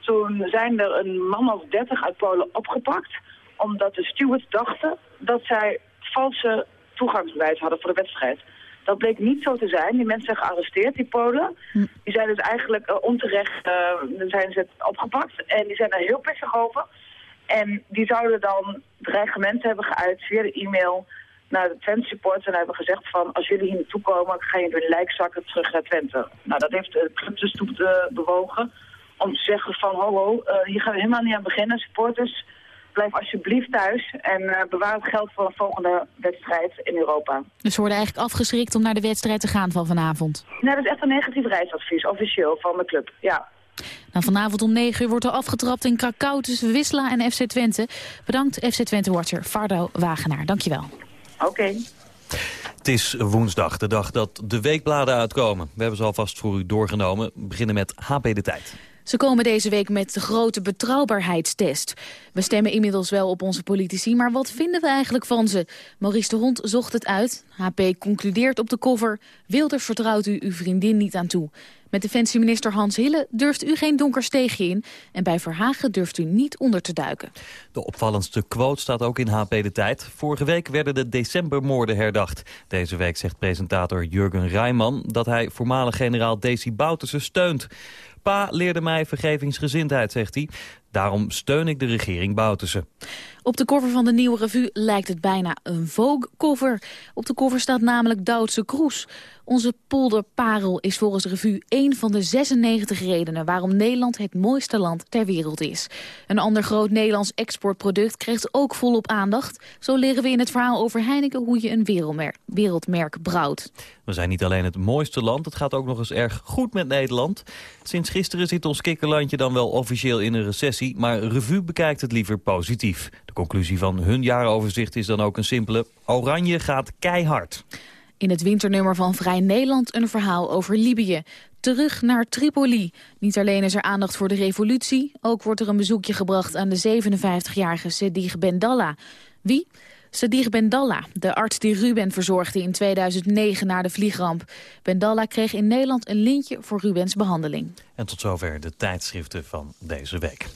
Toen zijn er een man of dertig uit Polen opgepakt. Omdat de stewards dachten dat zij valse toegangsbewijs hadden voor de wedstrijd. Dat bleek niet zo te zijn. Die mensen zijn gearresteerd, die Polen. Die zijn dus eigenlijk uh, onterecht uh, zijn ze opgepakt. En die zijn daar heel pissig over. En die zouden dan dreigementen hebben geuit via de e-mail naar de Twente supporters en hebben gezegd van als jullie hier naartoe komen, ga je door lijkzakken terug naar Twente. Nou, dat heeft de club dus toen bewogen om te zeggen van ho ho, uh, hier gaan we helemaal niet aan beginnen. Supporters, blijf alsjeblieft thuis en uh, bewaar het geld voor een volgende wedstrijd in Europa. Dus ze worden eigenlijk afgeschrikt om naar de wedstrijd te gaan van vanavond? Nee, dat is echt een negatief reisadvies, officieel, van de club, ja. Nou, vanavond om 9 uur wordt er afgetrapt in Krakau tussen Wisla en FC Twente. Bedankt FC Twente-watcher Fardo Wagenaar. Dankjewel. Oké. Okay. Het is woensdag, de dag dat de weekbladen uitkomen. We hebben ze alvast voor u doorgenomen. We beginnen met HP De Tijd. Ze komen deze week met de grote betrouwbaarheidstest. We stemmen inmiddels wel op onze politici, maar wat vinden we eigenlijk van ze? Maurice de Hond zocht het uit. HP concludeert op de cover... Wilders vertrouwt u uw vriendin niet aan toe. Met defensieminister Hans Hille durft u geen donker steegje in... en bij Verhagen durft u niet onder te duiken. De opvallendste quote staat ook in HP De Tijd. Vorige week werden de decembermoorden herdacht. Deze week zegt presentator Jurgen Rijman... dat hij voormalig generaal Desi Bouterse steunt. Pa leerde mij vergevingsgezindheid, zegt hij. Daarom steun ik de regering Bouterse. Op de cover van de nieuwe revue lijkt het bijna een Vogue-cover. Op de cover staat namelijk Duitse Kroes. Onze polderparel is volgens de revue één van de 96 redenen... waarom Nederland het mooiste land ter wereld is. Een ander groot Nederlands exportproduct krijgt ook volop aandacht. Zo leren we in het verhaal over Heineken hoe je een wereldmerk, wereldmerk brouwt. We zijn niet alleen het mooiste land, het gaat ook nog eens erg goed met Nederland. Sinds gisteren zit ons kikkerlandje dan wel officieel in een recessie... maar revue bekijkt het liever positief. De conclusie van hun jaaroverzicht is dan ook een simpele... Oranje gaat keihard. In het winternummer van Vrij Nederland een verhaal over Libië. Terug naar Tripoli. Niet alleen is er aandacht voor de revolutie... ook wordt er een bezoekje gebracht aan de 57-jarige Sedig Bendalla. Wie? Sadiq Bendalla, de arts die Ruben verzorgde in 2009 na de vliegramp. Bendalla kreeg in Nederland een lintje voor Rubens behandeling. En tot zover de tijdschriften van deze week.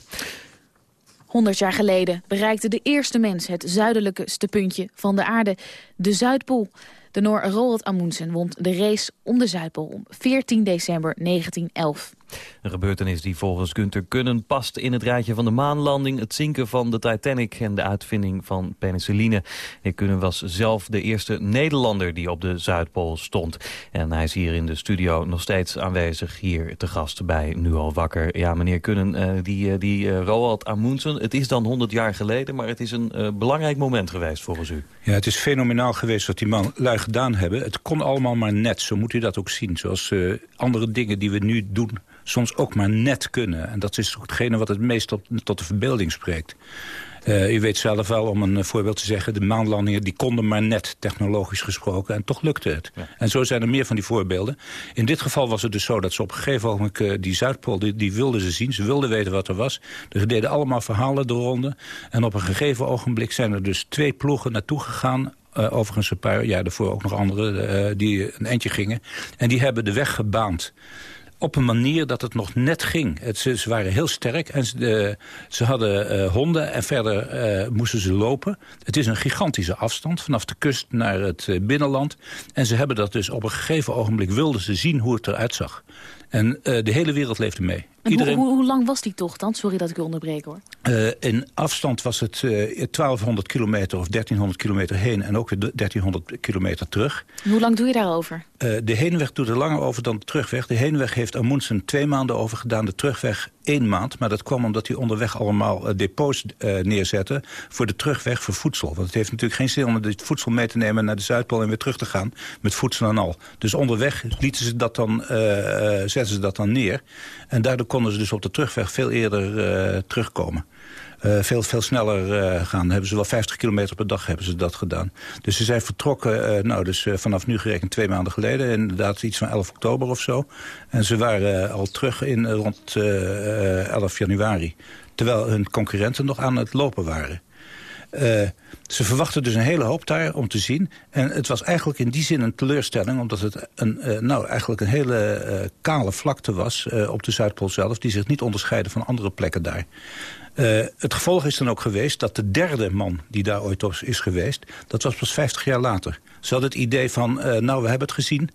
100 jaar geleden bereikte de eerste mens het zuidelijkste puntje van de aarde, de Zuidpool. De Noor Roald Amundsen won de race om de Zuidpool op 14 december 1911. Een gebeurtenis die volgens Gunther Kunnen past in het rijtje van de maanlanding... het zinken van de Titanic en de uitvinding van penicilline. Heer Kunnen was zelf de eerste Nederlander die op de Zuidpool stond. En hij is hier in de studio nog steeds aanwezig, hier te gast bij Nu al wakker. Ja, meneer Kunnen, uh, die, uh, die uh, Roald Amundsen, het is dan 100 jaar geleden... maar het is een belangrijk moment geweest volgens u. Ja, het is fenomenaal geweest wat die man lui gedaan hebben. Het kon allemaal maar net, zo moet u dat ook zien. Zoals andere dingen die we nu doen soms ook maar net kunnen. En dat is hetgene wat het meest tot, tot de verbeelding spreekt. Uh, u weet zelf wel, om een voorbeeld te zeggen... de maanlandingen die konden maar net, technologisch gesproken. En toch lukte het. Ja. En zo zijn er meer van die voorbeelden. In dit geval was het dus zo dat ze op een gegeven moment... Uh, die Zuidpool, die, die, wilden ze zien. Ze wilden weten wat er was. Dus ze deden allemaal verhalen de ronde. En op een gegeven ogenblik zijn er dus twee ploegen naartoe gegaan... Uh, overigens een paar jaar daarvoor ook nog andere die een eindje gingen. En die hebben de weg gebaand op een manier dat het nog net ging. Het, ze, waren heel sterk en ze, ze hadden uh, honden en verder uh, moesten ze lopen. Het is een gigantische afstand vanaf de kust naar het uh, binnenland. En ze hebben dat dus op een gegeven ogenblik wilden ze zien hoe het eruit zag. En de hele wereld leefde mee. Iedereen... Hoe, hoe, lang was die tocht dan? Sorry dat ik u onderbreek hoor. Uh, in afstand was het uh, 1200 kilometer of 1300 kilometer heen... en ook weer 1300 kilometer terug. Hoe lang doe je daarover? Uh, de heenweg doet er langer over dan de terugweg. De heenweg heeft Amundsen twee maanden over gedaan. De terugweg één maand. Maar dat kwam omdat hij onderweg allemaal depots neerzette... voor de terugweg voor voedsel. Want het heeft natuurlijk geen zin om dit voedsel mee te nemen... naar de Zuidpool en weer terug te gaan met voedsel en al. Dus onderweg lieten ze dat dan, zetten ze dat dan neer. En daardoor konden ze dus op de terugweg veel eerder uh, terugkomen. Uh, veel, veel sneller uh, gaan. Hebben ze wel 50 kilometer per dag hebben ze dat gedaan. Dus ze zijn vertrokken, nou, dus vanaf nu gerekend twee maanden geleden. Inderdaad iets van 11 oktober of zo. En ze waren al terug in rond 11 januari. Terwijl hun concurrenten nog aan het lopen waren. Uh, ze verwachten dus een hele hoop daar om te zien. En het was eigenlijk in die zin een teleurstelling... omdat het een, uh, nou, eigenlijk een hele uh, kale vlakte was op de Zuidpool zelf... die zich niet onderscheiden van andere plekken daar. het gevolg is dan ook geweest dat de derde man die daar ooit is geweest... dat was pas 50 jaar later. Ze hadden het idee van, nou, we hebben het gezien.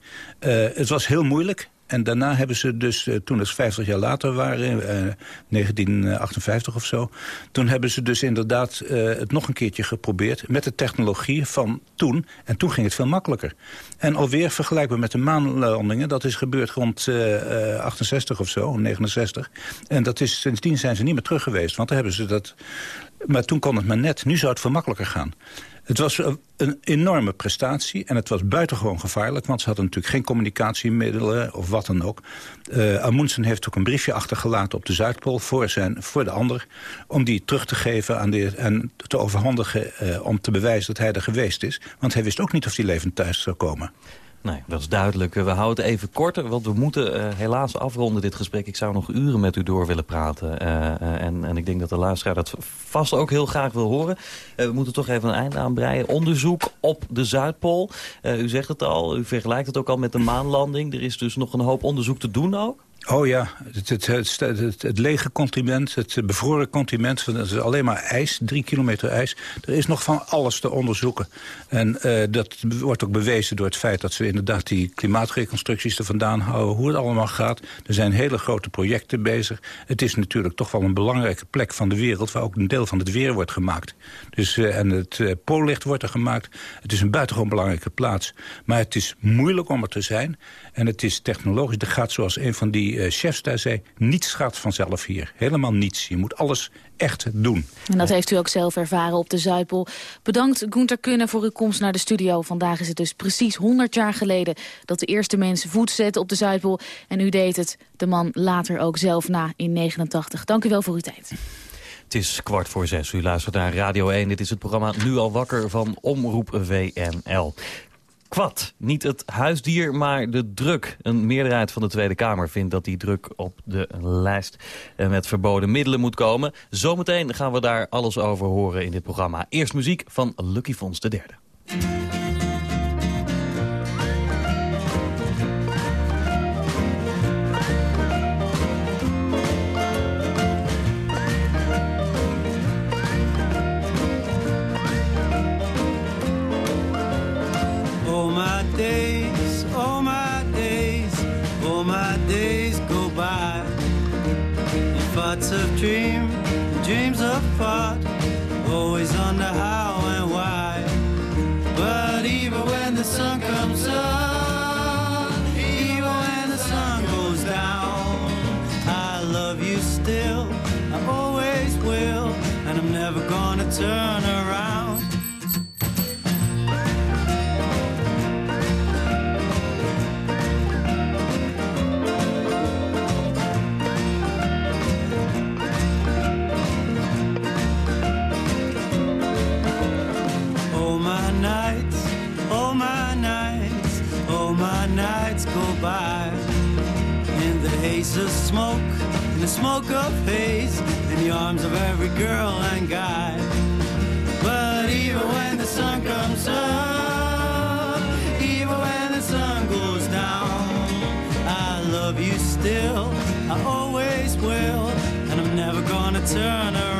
het was heel moeilijk, en daarna hebben ze dus, toen het 50 jaar later waren, uh, 1958 of zo... toen hebben ze dus inderdaad uh, het nog een keertje geprobeerd... met de technologie van toen. En toen ging het veel makkelijker. En alweer vergelijkbaar met de maanlandingen... dat is gebeurd rond uh, 68 of zo, 69. En dat is, sindsdien zijn ze niet meer terug geweest. Want dan hebben ze dat... Maar toen kon het maar net. Nu zou het veel makkelijker gaan. Het was een enorme prestatie en het was buitengewoon gevaarlijk... want ze hadden natuurlijk geen communicatiemiddelen of wat dan ook. Uh, Amundsen heeft ook een briefje achtergelaten op de Zuidpool voor, zijn, voor de ander... om die terug te geven aan de, en te overhandigen uh, om te bewijzen dat hij er geweest is. Want hij wist ook niet of hij levend thuis zou komen. Nee, dat is duidelijk. We houden het even korter, want we moeten uh, helaas afronden dit gesprek. Ik zou nog uren met u door willen praten. Uh, uh, en, en ik denk dat de luisteraar dat vast ook heel graag wil horen. we moeten toch even een einde aanbreien. Onderzoek op de Zuidpool. u zegt het al, u vergelijkt het ook al met de maanlanding. Er is dus nog een hoop onderzoek te doen ook. Oh ja, het, het, het, lege continent, het bevroren continent, dat is alleen maar ijs, drie kilometer ijs. Er is nog van alles te onderzoeken. En uh, dat wordt ook bewezen door het feit dat ze inderdaad die klimaatreconstructies er vandaan houden. Hoe het allemaal gaat. Er zijn hele grote projecten bezig. Het is natuurlijk toch wel een belangrijke plek van de wereld waar ook een deel van het weer wordt gemaakt. Dus, uh, en het uh, poollicht wordt er gemaakt. Het is een buitengewoon belangrijke plaats. Maar het is moeilijk om er te zijn. En het is technologisch. Er gaat zoals een van die uh, chefs daar zei... niets gaat vanzelf hier. Helemaal niets. Je moet alles echt doen. En dat heeft u ook zelf ervaren op de Zuidpool. Bedankt Gunther Kunne voor uw komst naar de studio. Vandaag is het dus precies 100 jaar geleden... dat de eerste mensen voet zetten op de Zuidpool. En u deed het, de man later ook zelf na in 89. Dank u wel voor uw tijd. Het is kwart voor zes. U luistert naar Radio 1. Dit is het programma Nu al wakker van Omroep WNL. Kwad. Niet het huisdier, maar de druk. Een meerderheid van de Tweede Kamer vindt dat die druk op de lijst eh, met verboden middelen moet komen. Zometeen gaan we daar alles over horen in dit programma. Eerst muziek van Lucky Fons de derde. Haze of smoke, in the smoke of haze, in the arms of every girl and guy. But even when the sun comes up, even when the sun goes down, I love you still, I always will, and I'm never gonna turn around.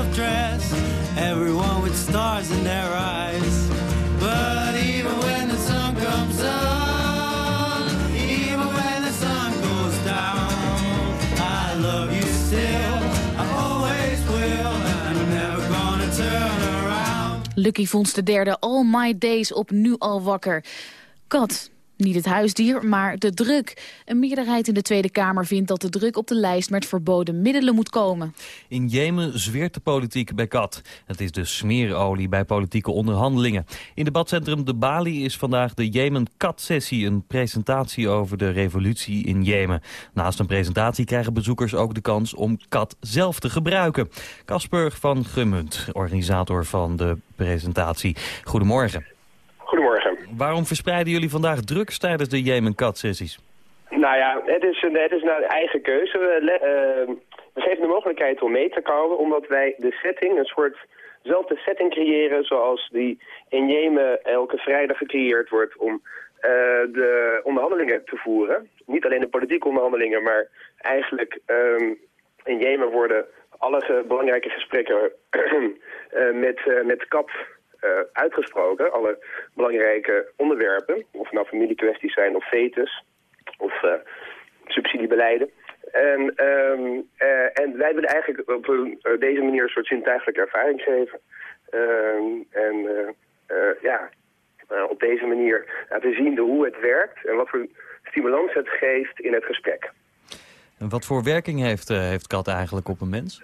Of dress, everyone with stars in their eyes. But even when the sun comes up, even when the sun goes down, I love you still, I always will, I'm never gonna turn around. Lucky Fons de derde, All My Days op Nu Al Wakker. Kat, niet het huisdier, maar de druk. Een meerderheid in de Tweede Kamer vindt dat de druk op de lijst met verboden middelen moet komen. In Jemen zweert de politiek bij kat. Het is de smeerolie bij politieke onderhandelingen. In debatcentrum De Bali is vandaag de Jemen-kat-sessie... een presentatie over de revolutie in Jemen. Naast een presentatie krijgen bezoekers ook de kans om kat zelf te gebruiken. Casper van Gemunt, organisator van de presentatie. Goedemorgen. Waarom verspreiden jullie vandaag drugs tijdens de Jemen Cat sessies? Nou ja, het is, een, het is naar eigen keuze. We, uh, we geven de mogelijkheid om mee te komen, omdat wij de setting, een soort zelfde setting creëren zoals die in Jemen elke vrijdag gecreëerd wordt om uh, de onderhandelingen te voeren. Niet alleen de politieke onderhandelingen, maar eigenlijk um, in Jemen worden alle belangrijke gesprekken uh, met, met KAP uh, uitgesproken. Alle belangrijke onderwerpen, of nou familiekwesties zijn of fetus of uh, subsidiebeleiden. En, ehm, eh, en wij willen eigenlijk op eh, deze manier een soort zintuigelijke ervaring geven. Ehm, en eh, eh, ja, eh, op deze manier laten zien hoe het werkt en wat voor stimulans het geeft in het gesprek. En wat voor werking heeft, eh, heeft kat eigenlijk op een mens?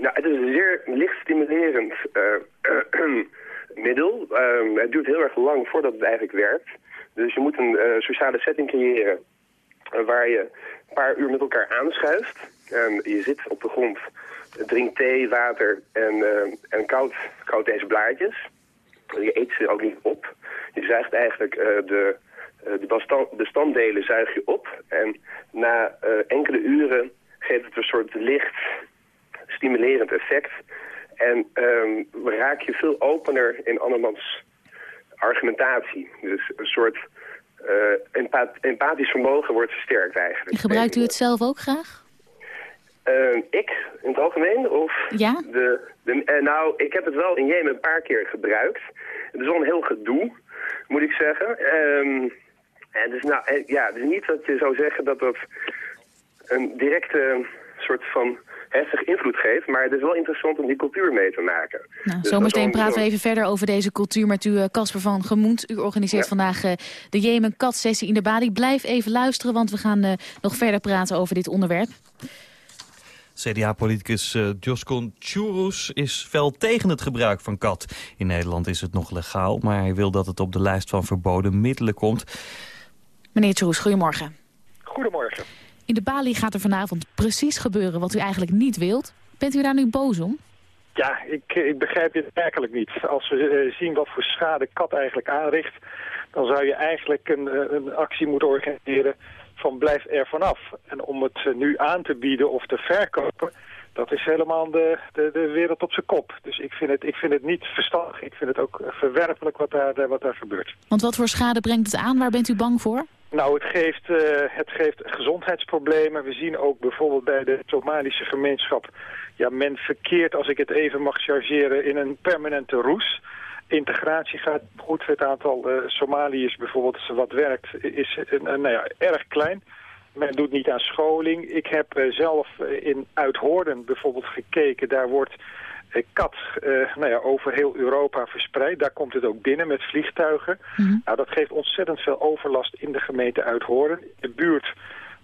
Nou, het is een zeer licht stimulerend eh, middel. Ehm, het duurt heel erg lang voordat het eigenlijk werkt. Dus je moet een eh, sociale setting creëren eh, waar je een paar uur met elkaar aanschuift. En je zit op de grond, drinkt thee, water en, en koud, koud deze blaadjes. Je eet ze ook niet op. Je zuigt eigenlijk de, de bestand- bestanddelen zuig je op. En na enkele uren geeft het een soort licht stimulerend effect. En ehm, raak je veel opener in andermans argumentatie. Dus een soort eh, empa- empathisch vermogen wordt versterkt eigenlijk. Gebruikt u het zelf ook graag? Eh, ik, in het algemeen? Of Ja? De, de, eh, nou, ik heb het wel in Jemen een paar keer gebruikt. Het is wel een heel gedoe, moet ik zeggen. Ehm, en dus, nou, eh, ja, het is niet dat je zou zeggen dat dat een directe soort van heftig invloed geeft. Maar het is wel interessant om die cultuur mee te maken. Nou, Dus zometeen praten we even verder over deze cultuur met u, eh, Casper van Gemoend. U organiseert vandaag eh, de Jemen Kat sessie in de Bali. Blijf even luisteren, want we gaan eh, nog verder praten over dit onderwerp. CDA-politicus uh, Joskon Churus is fel tegen het gebruik van kat. In Nederland is het nog legaal, maar hij wil dat het op de lijst van verboden middelen komt. Meneer Churus, goedemorgen. Goedemorgen. In de Bali gaat er vanavond precies gebeuren wat u eigenlijk niet wilt. Bent u daar nu boos om? Ja, ik, ik begrijp dit werkelijk niet. Als we eh, zien wat voor schade kat eigenlijk aanricht... dan zou je eigenlijk een, eh, een actie moeten organiseren van blijf er vanaf. En om het eh, nu aan te bieden of te verkopen... dat is helemaal de, de, de wereld op zijn kop. Dus ik vind, het, ik vind het niet verstandig. Ik vind het ook verwerpelijk wat daar, wat daar gebeurt. Want wat voor schade brengt het aan? Waar bent u bang voor? Nou, het geeft, uh, het geeft gezondheidsproblemen. We zien ook bijvoorbeeld bij de Somalische gemeenschap... ja, men verkeert, als ik het even mag chargeren, in een permanente roes. Integratie gaat goed. Het aantal uh, Somaliërs bijvoorbeeld wat werkt is uh, nou ja, erg klein. Men doet niet aan scholing. Ik heb zelf in Uithoorden bijvoorbeeld gekeken. Daar wordt kat uh, nou ja, over heel Europa verspreid. Daar komt het ook binnen met vliegtuigen. Mm -hmm. Nou, dat geeft ontzettend veel overlast in de gemeente Uithoorn. De buurt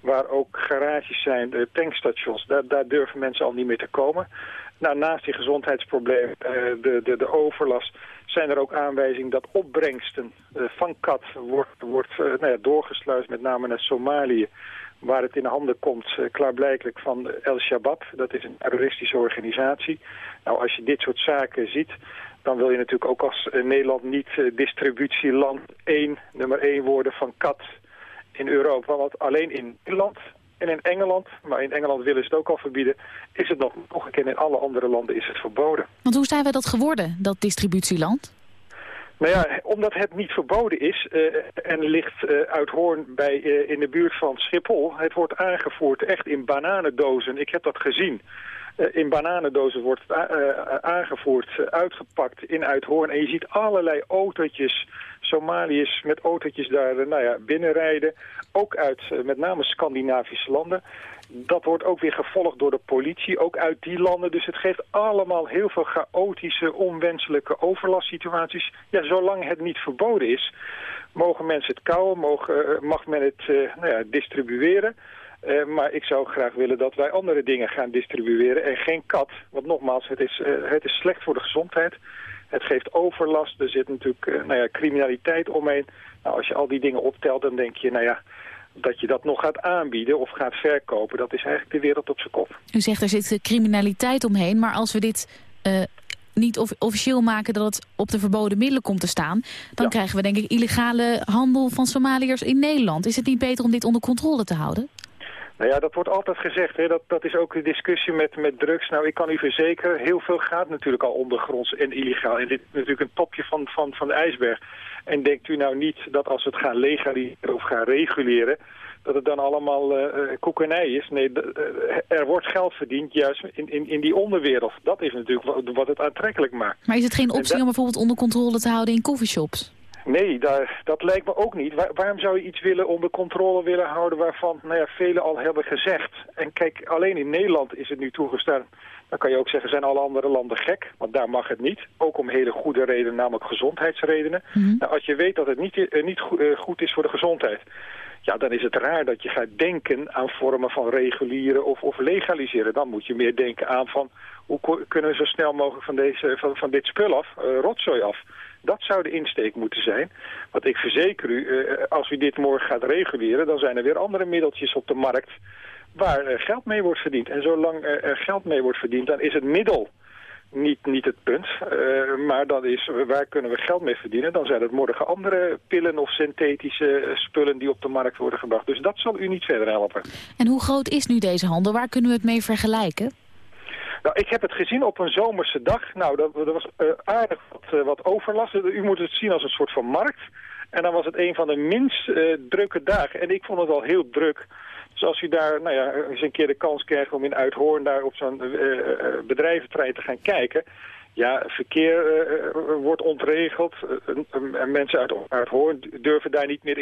waar ook garages zijn, de tankstations, daar, daar, durven mensen al niet meer te komen. Nou, naast die gezondheidsproblemen, uh, de, de, de overlast, zijn er ook aanwijzingen dat opbrengsten van kat wordt, wordt nou ja, doorgesluist, met name naar Somalië waar het in handen komt, uh, klaarblijkelijk van El Shabaab. Dat is een terroristische organisatie. Nou, als je dit soort zaken ziet, dan wil je natuurlijk ook als uh, Nederland niet uh, distributieland 1, nummer 1 worden van kat in Europa. Want alleen in Nederland en in Engeland, maar in Engeland willen ze het ook al verbieden, is het nog mogelijk en in alle andere landen is het verboden. Want hoe zijn wij dat geworden, dat distributieland? Nou ja, omdat het niet verboden is uh, en ligt uh, uit Hoorn bij, uh, in de buurt van Schiphol. Het wordt aangevoerd echt in bananendozen. Ik heb dat gezien. in bananendozen wordt het aangevoerd, uitgepakt in Uithoorn. En je ziet allerlei autootjes, Somaliërs met autootjes daar nou ja, binnenrijden. Ook uit met name Scandinavische landen. Dat wordt ook weer gevolgd door de politie, ook uit die landen. Dus het geeft allemaal heel veel chaotische, onwenselijke overlastsituaties. Ja, zolang het niet verboden is, mogen mensen het kouwen, mogen, mag men het uh, nou ja, distribueren. Uh, maar ik zou graag willen dat wij andere dingen gaan distribueren en geen kat. Want nogmaals, het is, het is slecht voor de gezondheid. Het geeft overlast, er zit natuurlijk nou ja, criminaliteit omheen. Nou, als je al die dingen optelt, dan denk je, nou ja dat je dat nog gaat aanbieden of gaat verkopen, dat is eigenlijk de wereld op zijn kop. U zegt er zit criminaliteit omheen, maar als we dit uh, niet of officieel maken dat het op de verboden middelen komt te staan, dan ja. krijgen we denk ik illegale handel van Somaliërs in Nederland. Is het niet beter om dit onder controle te houden? Nou ja, dat wordt altijd gezegd. Hè. Dat, dat is ook de discussie met, met drugs. Nou, ik kan u verzekeren, heel veel gaat natuurlijk al ondergronds en illegaal. En dit is natuurlijk een topje van, van, van de ijsberg. En denkt u nou niet dat als we het gaan legaliseren of gaan reguleren... dat het dan allemaal uh, koekenij is. Nee, uh, er wordt geld verdiend juist in, in, in die onderwereld. Dat is natuurlijk wat, wat het aantrekkelijk maakt. Maar is het geen optie om bijvoorbeeld onder controle te houden in coffeeshops? Nee, daar, dat lijkt me ook niet. Waar- waarom zou je iets willen onder controle willen houden waarvan nou ja, velen al hebben gezegd? En kijk, alleen in Nederland is het nu toegestaan. Dan kan je ook zeggen, zijn alle andere landen gek? Want daar mag het niet. Ook om hele goede redenen, namelijk gezondheidsredenen. Nou, als je weet dat het niet, eh, niet go- eh, goed is voor de gezondheid... Ja, dan is het raar dat je gaat denken aan vormen van reguleren of, of legaliseren. Dan moet je meer denken aan van hoe kunnen we zo snel mogelijk van, deze, van, van dit spul af, eh, rotzooi af. Dat zou de insteek moeten zijn. Want ik verzeker u, als u dit morgen gaat reguleren, dan zijn er weer andere middeltjes op de markt waar eh, geld mee wordt verdiend. En zolang er geld mee wordt verdiend, dan is het middel niet, niet het punt. Eh, maar dan is, waar kunnen we geld mee verdienen? Dan zijn het morgen andere pillen of synthetische eh, spullen die op de markt worden gebracht. Dus dat zal u niet verder helpen. En hoe groot is nu deze handel? Waar kunnen we het mee vergelijken? Nou, ik heb het gezien op een zomerse dag. Nou, dat, dat was aardig wat, wat overlast. U moet het zien als een soort van markt. En dan was het een van de minst drukke dagen. En ik vond het al heel druk. Dus als u daar nou ja, eens een keer de kans krijgt om in Uithoorn daar op zo'n eh, eh, bedrijventrein te gaan kijken... Ja, verkeer eh, eh, wordt ontregeld. Eh, eh, en mensen uit Uithoorn durven daar niet meer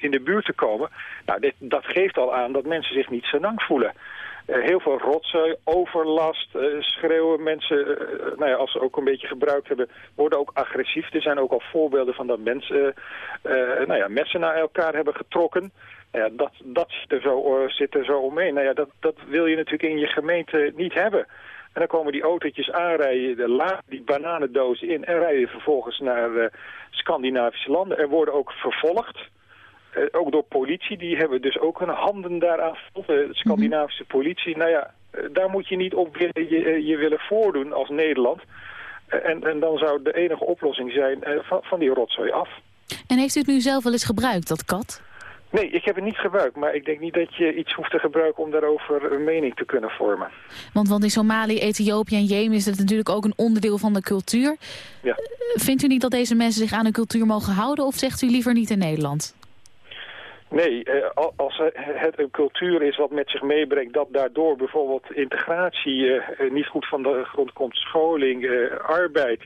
in, de buurt te komen. Nou, dit, dat geeft al aan dat mensen zich niet senang voelen. Eh, heel veel rotzooi, overlast, eh, schreeuwen. Mensen, eh, nou ja, als ze ook een beetje gebruikt hebben, worden ook agressief. Er zijn ook al voorbeelden van dat mensen eh, eh, nou ja, messen naar elkaar hebben getrokken. Nou ja, dat dat zit, er zo, eh, zit er zo omheen. Nou ja, dat, dat wil je natuurlijk in je gemeente niet hebben. En dan komen die autootjes aanrijden, de la die bananendozen in... en rijden vervolgens naar eh, Scandinavische landen. Er worden ook vervolgd. Eh, ook door politie, die hebben dus ook hun handen daaraan vol. De Scandinavische politie, nou ja, daar moet je niet op willen, je, je willen voordoen als Nederland. En, en dan zou de enige oplossing zijn van, van die rotzooi af. En heeft u het nu zelf wel eens gebruikt, dat kat? Nee, ik heb het niet gebruikt, maar ik denk niet dat je iets hoeft te gebruiken om daarover een mening te kunnen vormen. Want, want in Somalië, Ethiopië en Jemen is het natuurlijk ook een onderdeel van de cultuur. Ja. Eh, Vindt u niet dat deze mensen zich aan hun cultuur mogen houden of zegt u liever niet in Nederland? Nee, eh, al- als het een cultuur is wat met zich meebrengt dat daardoor bijvoorbeeld integratie eh, niet goed van de grond komt, scholing, arbeid,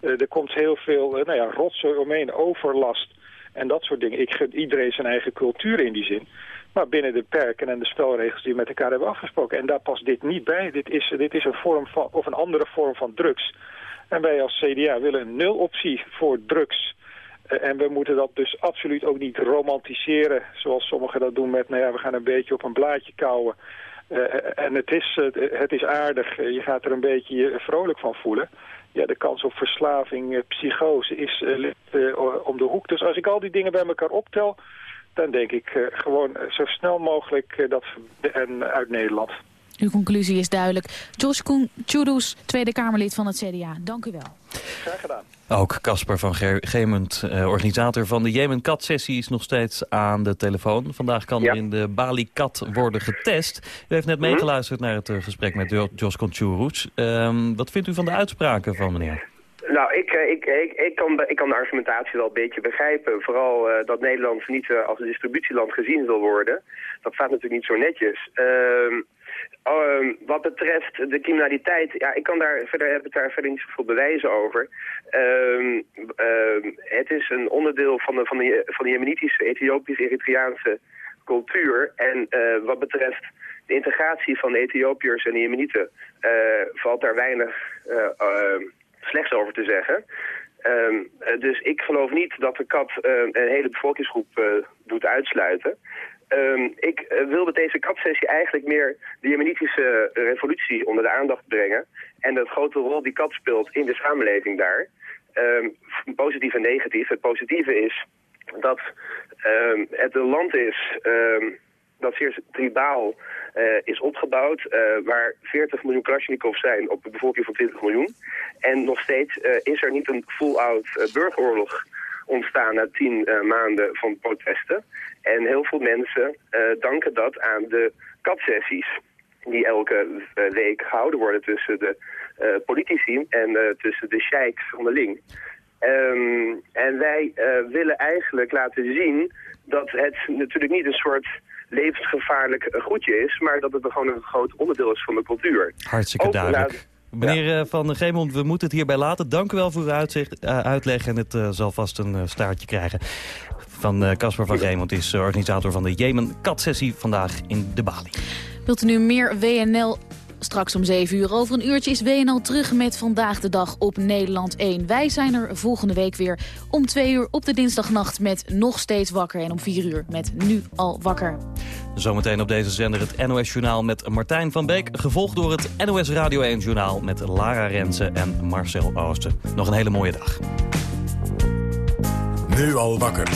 er komt heel veel nou ja, rotzooi omheen, overlast en dat soort dingen. Ik iedereen zijn eigen cultuur in die zin. Maar binnen de perken en de spelregels die we met elkaar hebben afgesproken. En daar past dit niet bij. Dit is, dit is een vorm van, of een andere vorm van drugs. En wij als CDA willen een nuloptie voor drugs. Eh, En we moeten dat dus absoluut ook niet romantiseren, zoals sommigen dat doen met, nou ja, we gaan een beetje op een blaadje kouwen. Eh, en het is, eh, het is aardig, Eh, je gaat er een beetje je vrolijk van voelen. Ja, de kans op verslaving, eh, psychose is eh, ligt, eh, om de hoek. Dus als ik al die dingen bij elkaar optel, dan denk ik gewoon zo snel mogelijk dat en uit Nederland. Uw conclusie is duidelijk. Josh Koen Tweede Kamerlid van het CDA. Dank u wel. Graag gedaan. Ook Casper van Gemend, eh, organisator van de Jemen Kat sessie, is nog steeds aan de telefoon. Vandaag kan er in de Bali Kat worden getest. U heeft net Mhm. meegeluisterd naar het eh, gesprek met Jo- Jos Conchurus. Ehm wat vindt u van de uitspraken van meneer? Nou, ik, eh, ik, ik, ik, kan, de- ik kan de argumentatie wel een beetje begrijpen. Vooral dat Nederland niet als een distributieland gezien wil worden. Dat staat natuurlijk niet zo netjes. Ehm, ehm, wat betreft de criminaliteit, ja, ik kan daar verder, heb ik daar verder niet zoveel bewijzen over. Ehm, ehm, het is een onderdeel van de, van de, van de Jemenitische, Ethiopische, Eritreaanse cultuur. En eh, wat betreft de integratie van de Ethiopiërs en de Jemenieten eh, valt daar weinig eh, slechts over te zeggen. Dus ik geloof niet dat de kat een hele bevolkingsgroep eh, doet uitsluiten. Ehm, ik eh, wil met deze katsessie eigenlijk meer de Jemenitische eh, revolutie onder de aandacht brengen. En de grote rol die kat speelt in de samenleving daar. Ehm, positief en negatief. Het positieve is dat ehm, het een land is dat zeer tribaal eh, is opgebouwd, waar 40 miljoen Kalashnikovs zijn op een bevolking van 20 miljoen. En nog steeds is er niet een full-out burgeroorlog ontstaan na tien eh, maanden van protesten. En heel veel mensen eh, danken dat aan de katsessies die elke eh, week gehouden worden tussen de politici en tussen de sheiks onderling. Ehm, en wij willen eigenlijk laten zien dat het natuurlijk niet een soort levensgevaarlijk goedje is, maar dat het gewoon een groot onderdeel is van de cultuur. Hartstikke Ook duidelijk. Meneer eh, Van Geemond, we moeten het hierbij laten. Dank u wel voor uw uitzicht, eh, uitleg en het eh, zal vast een staartje krijgen. Van Casper van Geemond is organisator van de Jemen Kat-sessie vandaag in de Bali. Wilt u nu meer WNL Straks om 7 uur over een uurtje is WNL terug met Vandaag de Dag op Nederland 1. Wij zijn er volgende week weer om 2 uur op de dinsdagnacht met Nog Steeds Wakker. En om 4 uur met Nu Al Wakker. Zometeen op deze zender het NOS Journaal met Martijn van Beek. Gevolgd door het NOS Radio 1 Journaal met Lara Rensen en Marcel Oosten. Nog een hele mooie dag. Nu al wakker.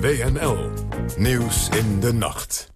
WNL. Nieuws in de nacht.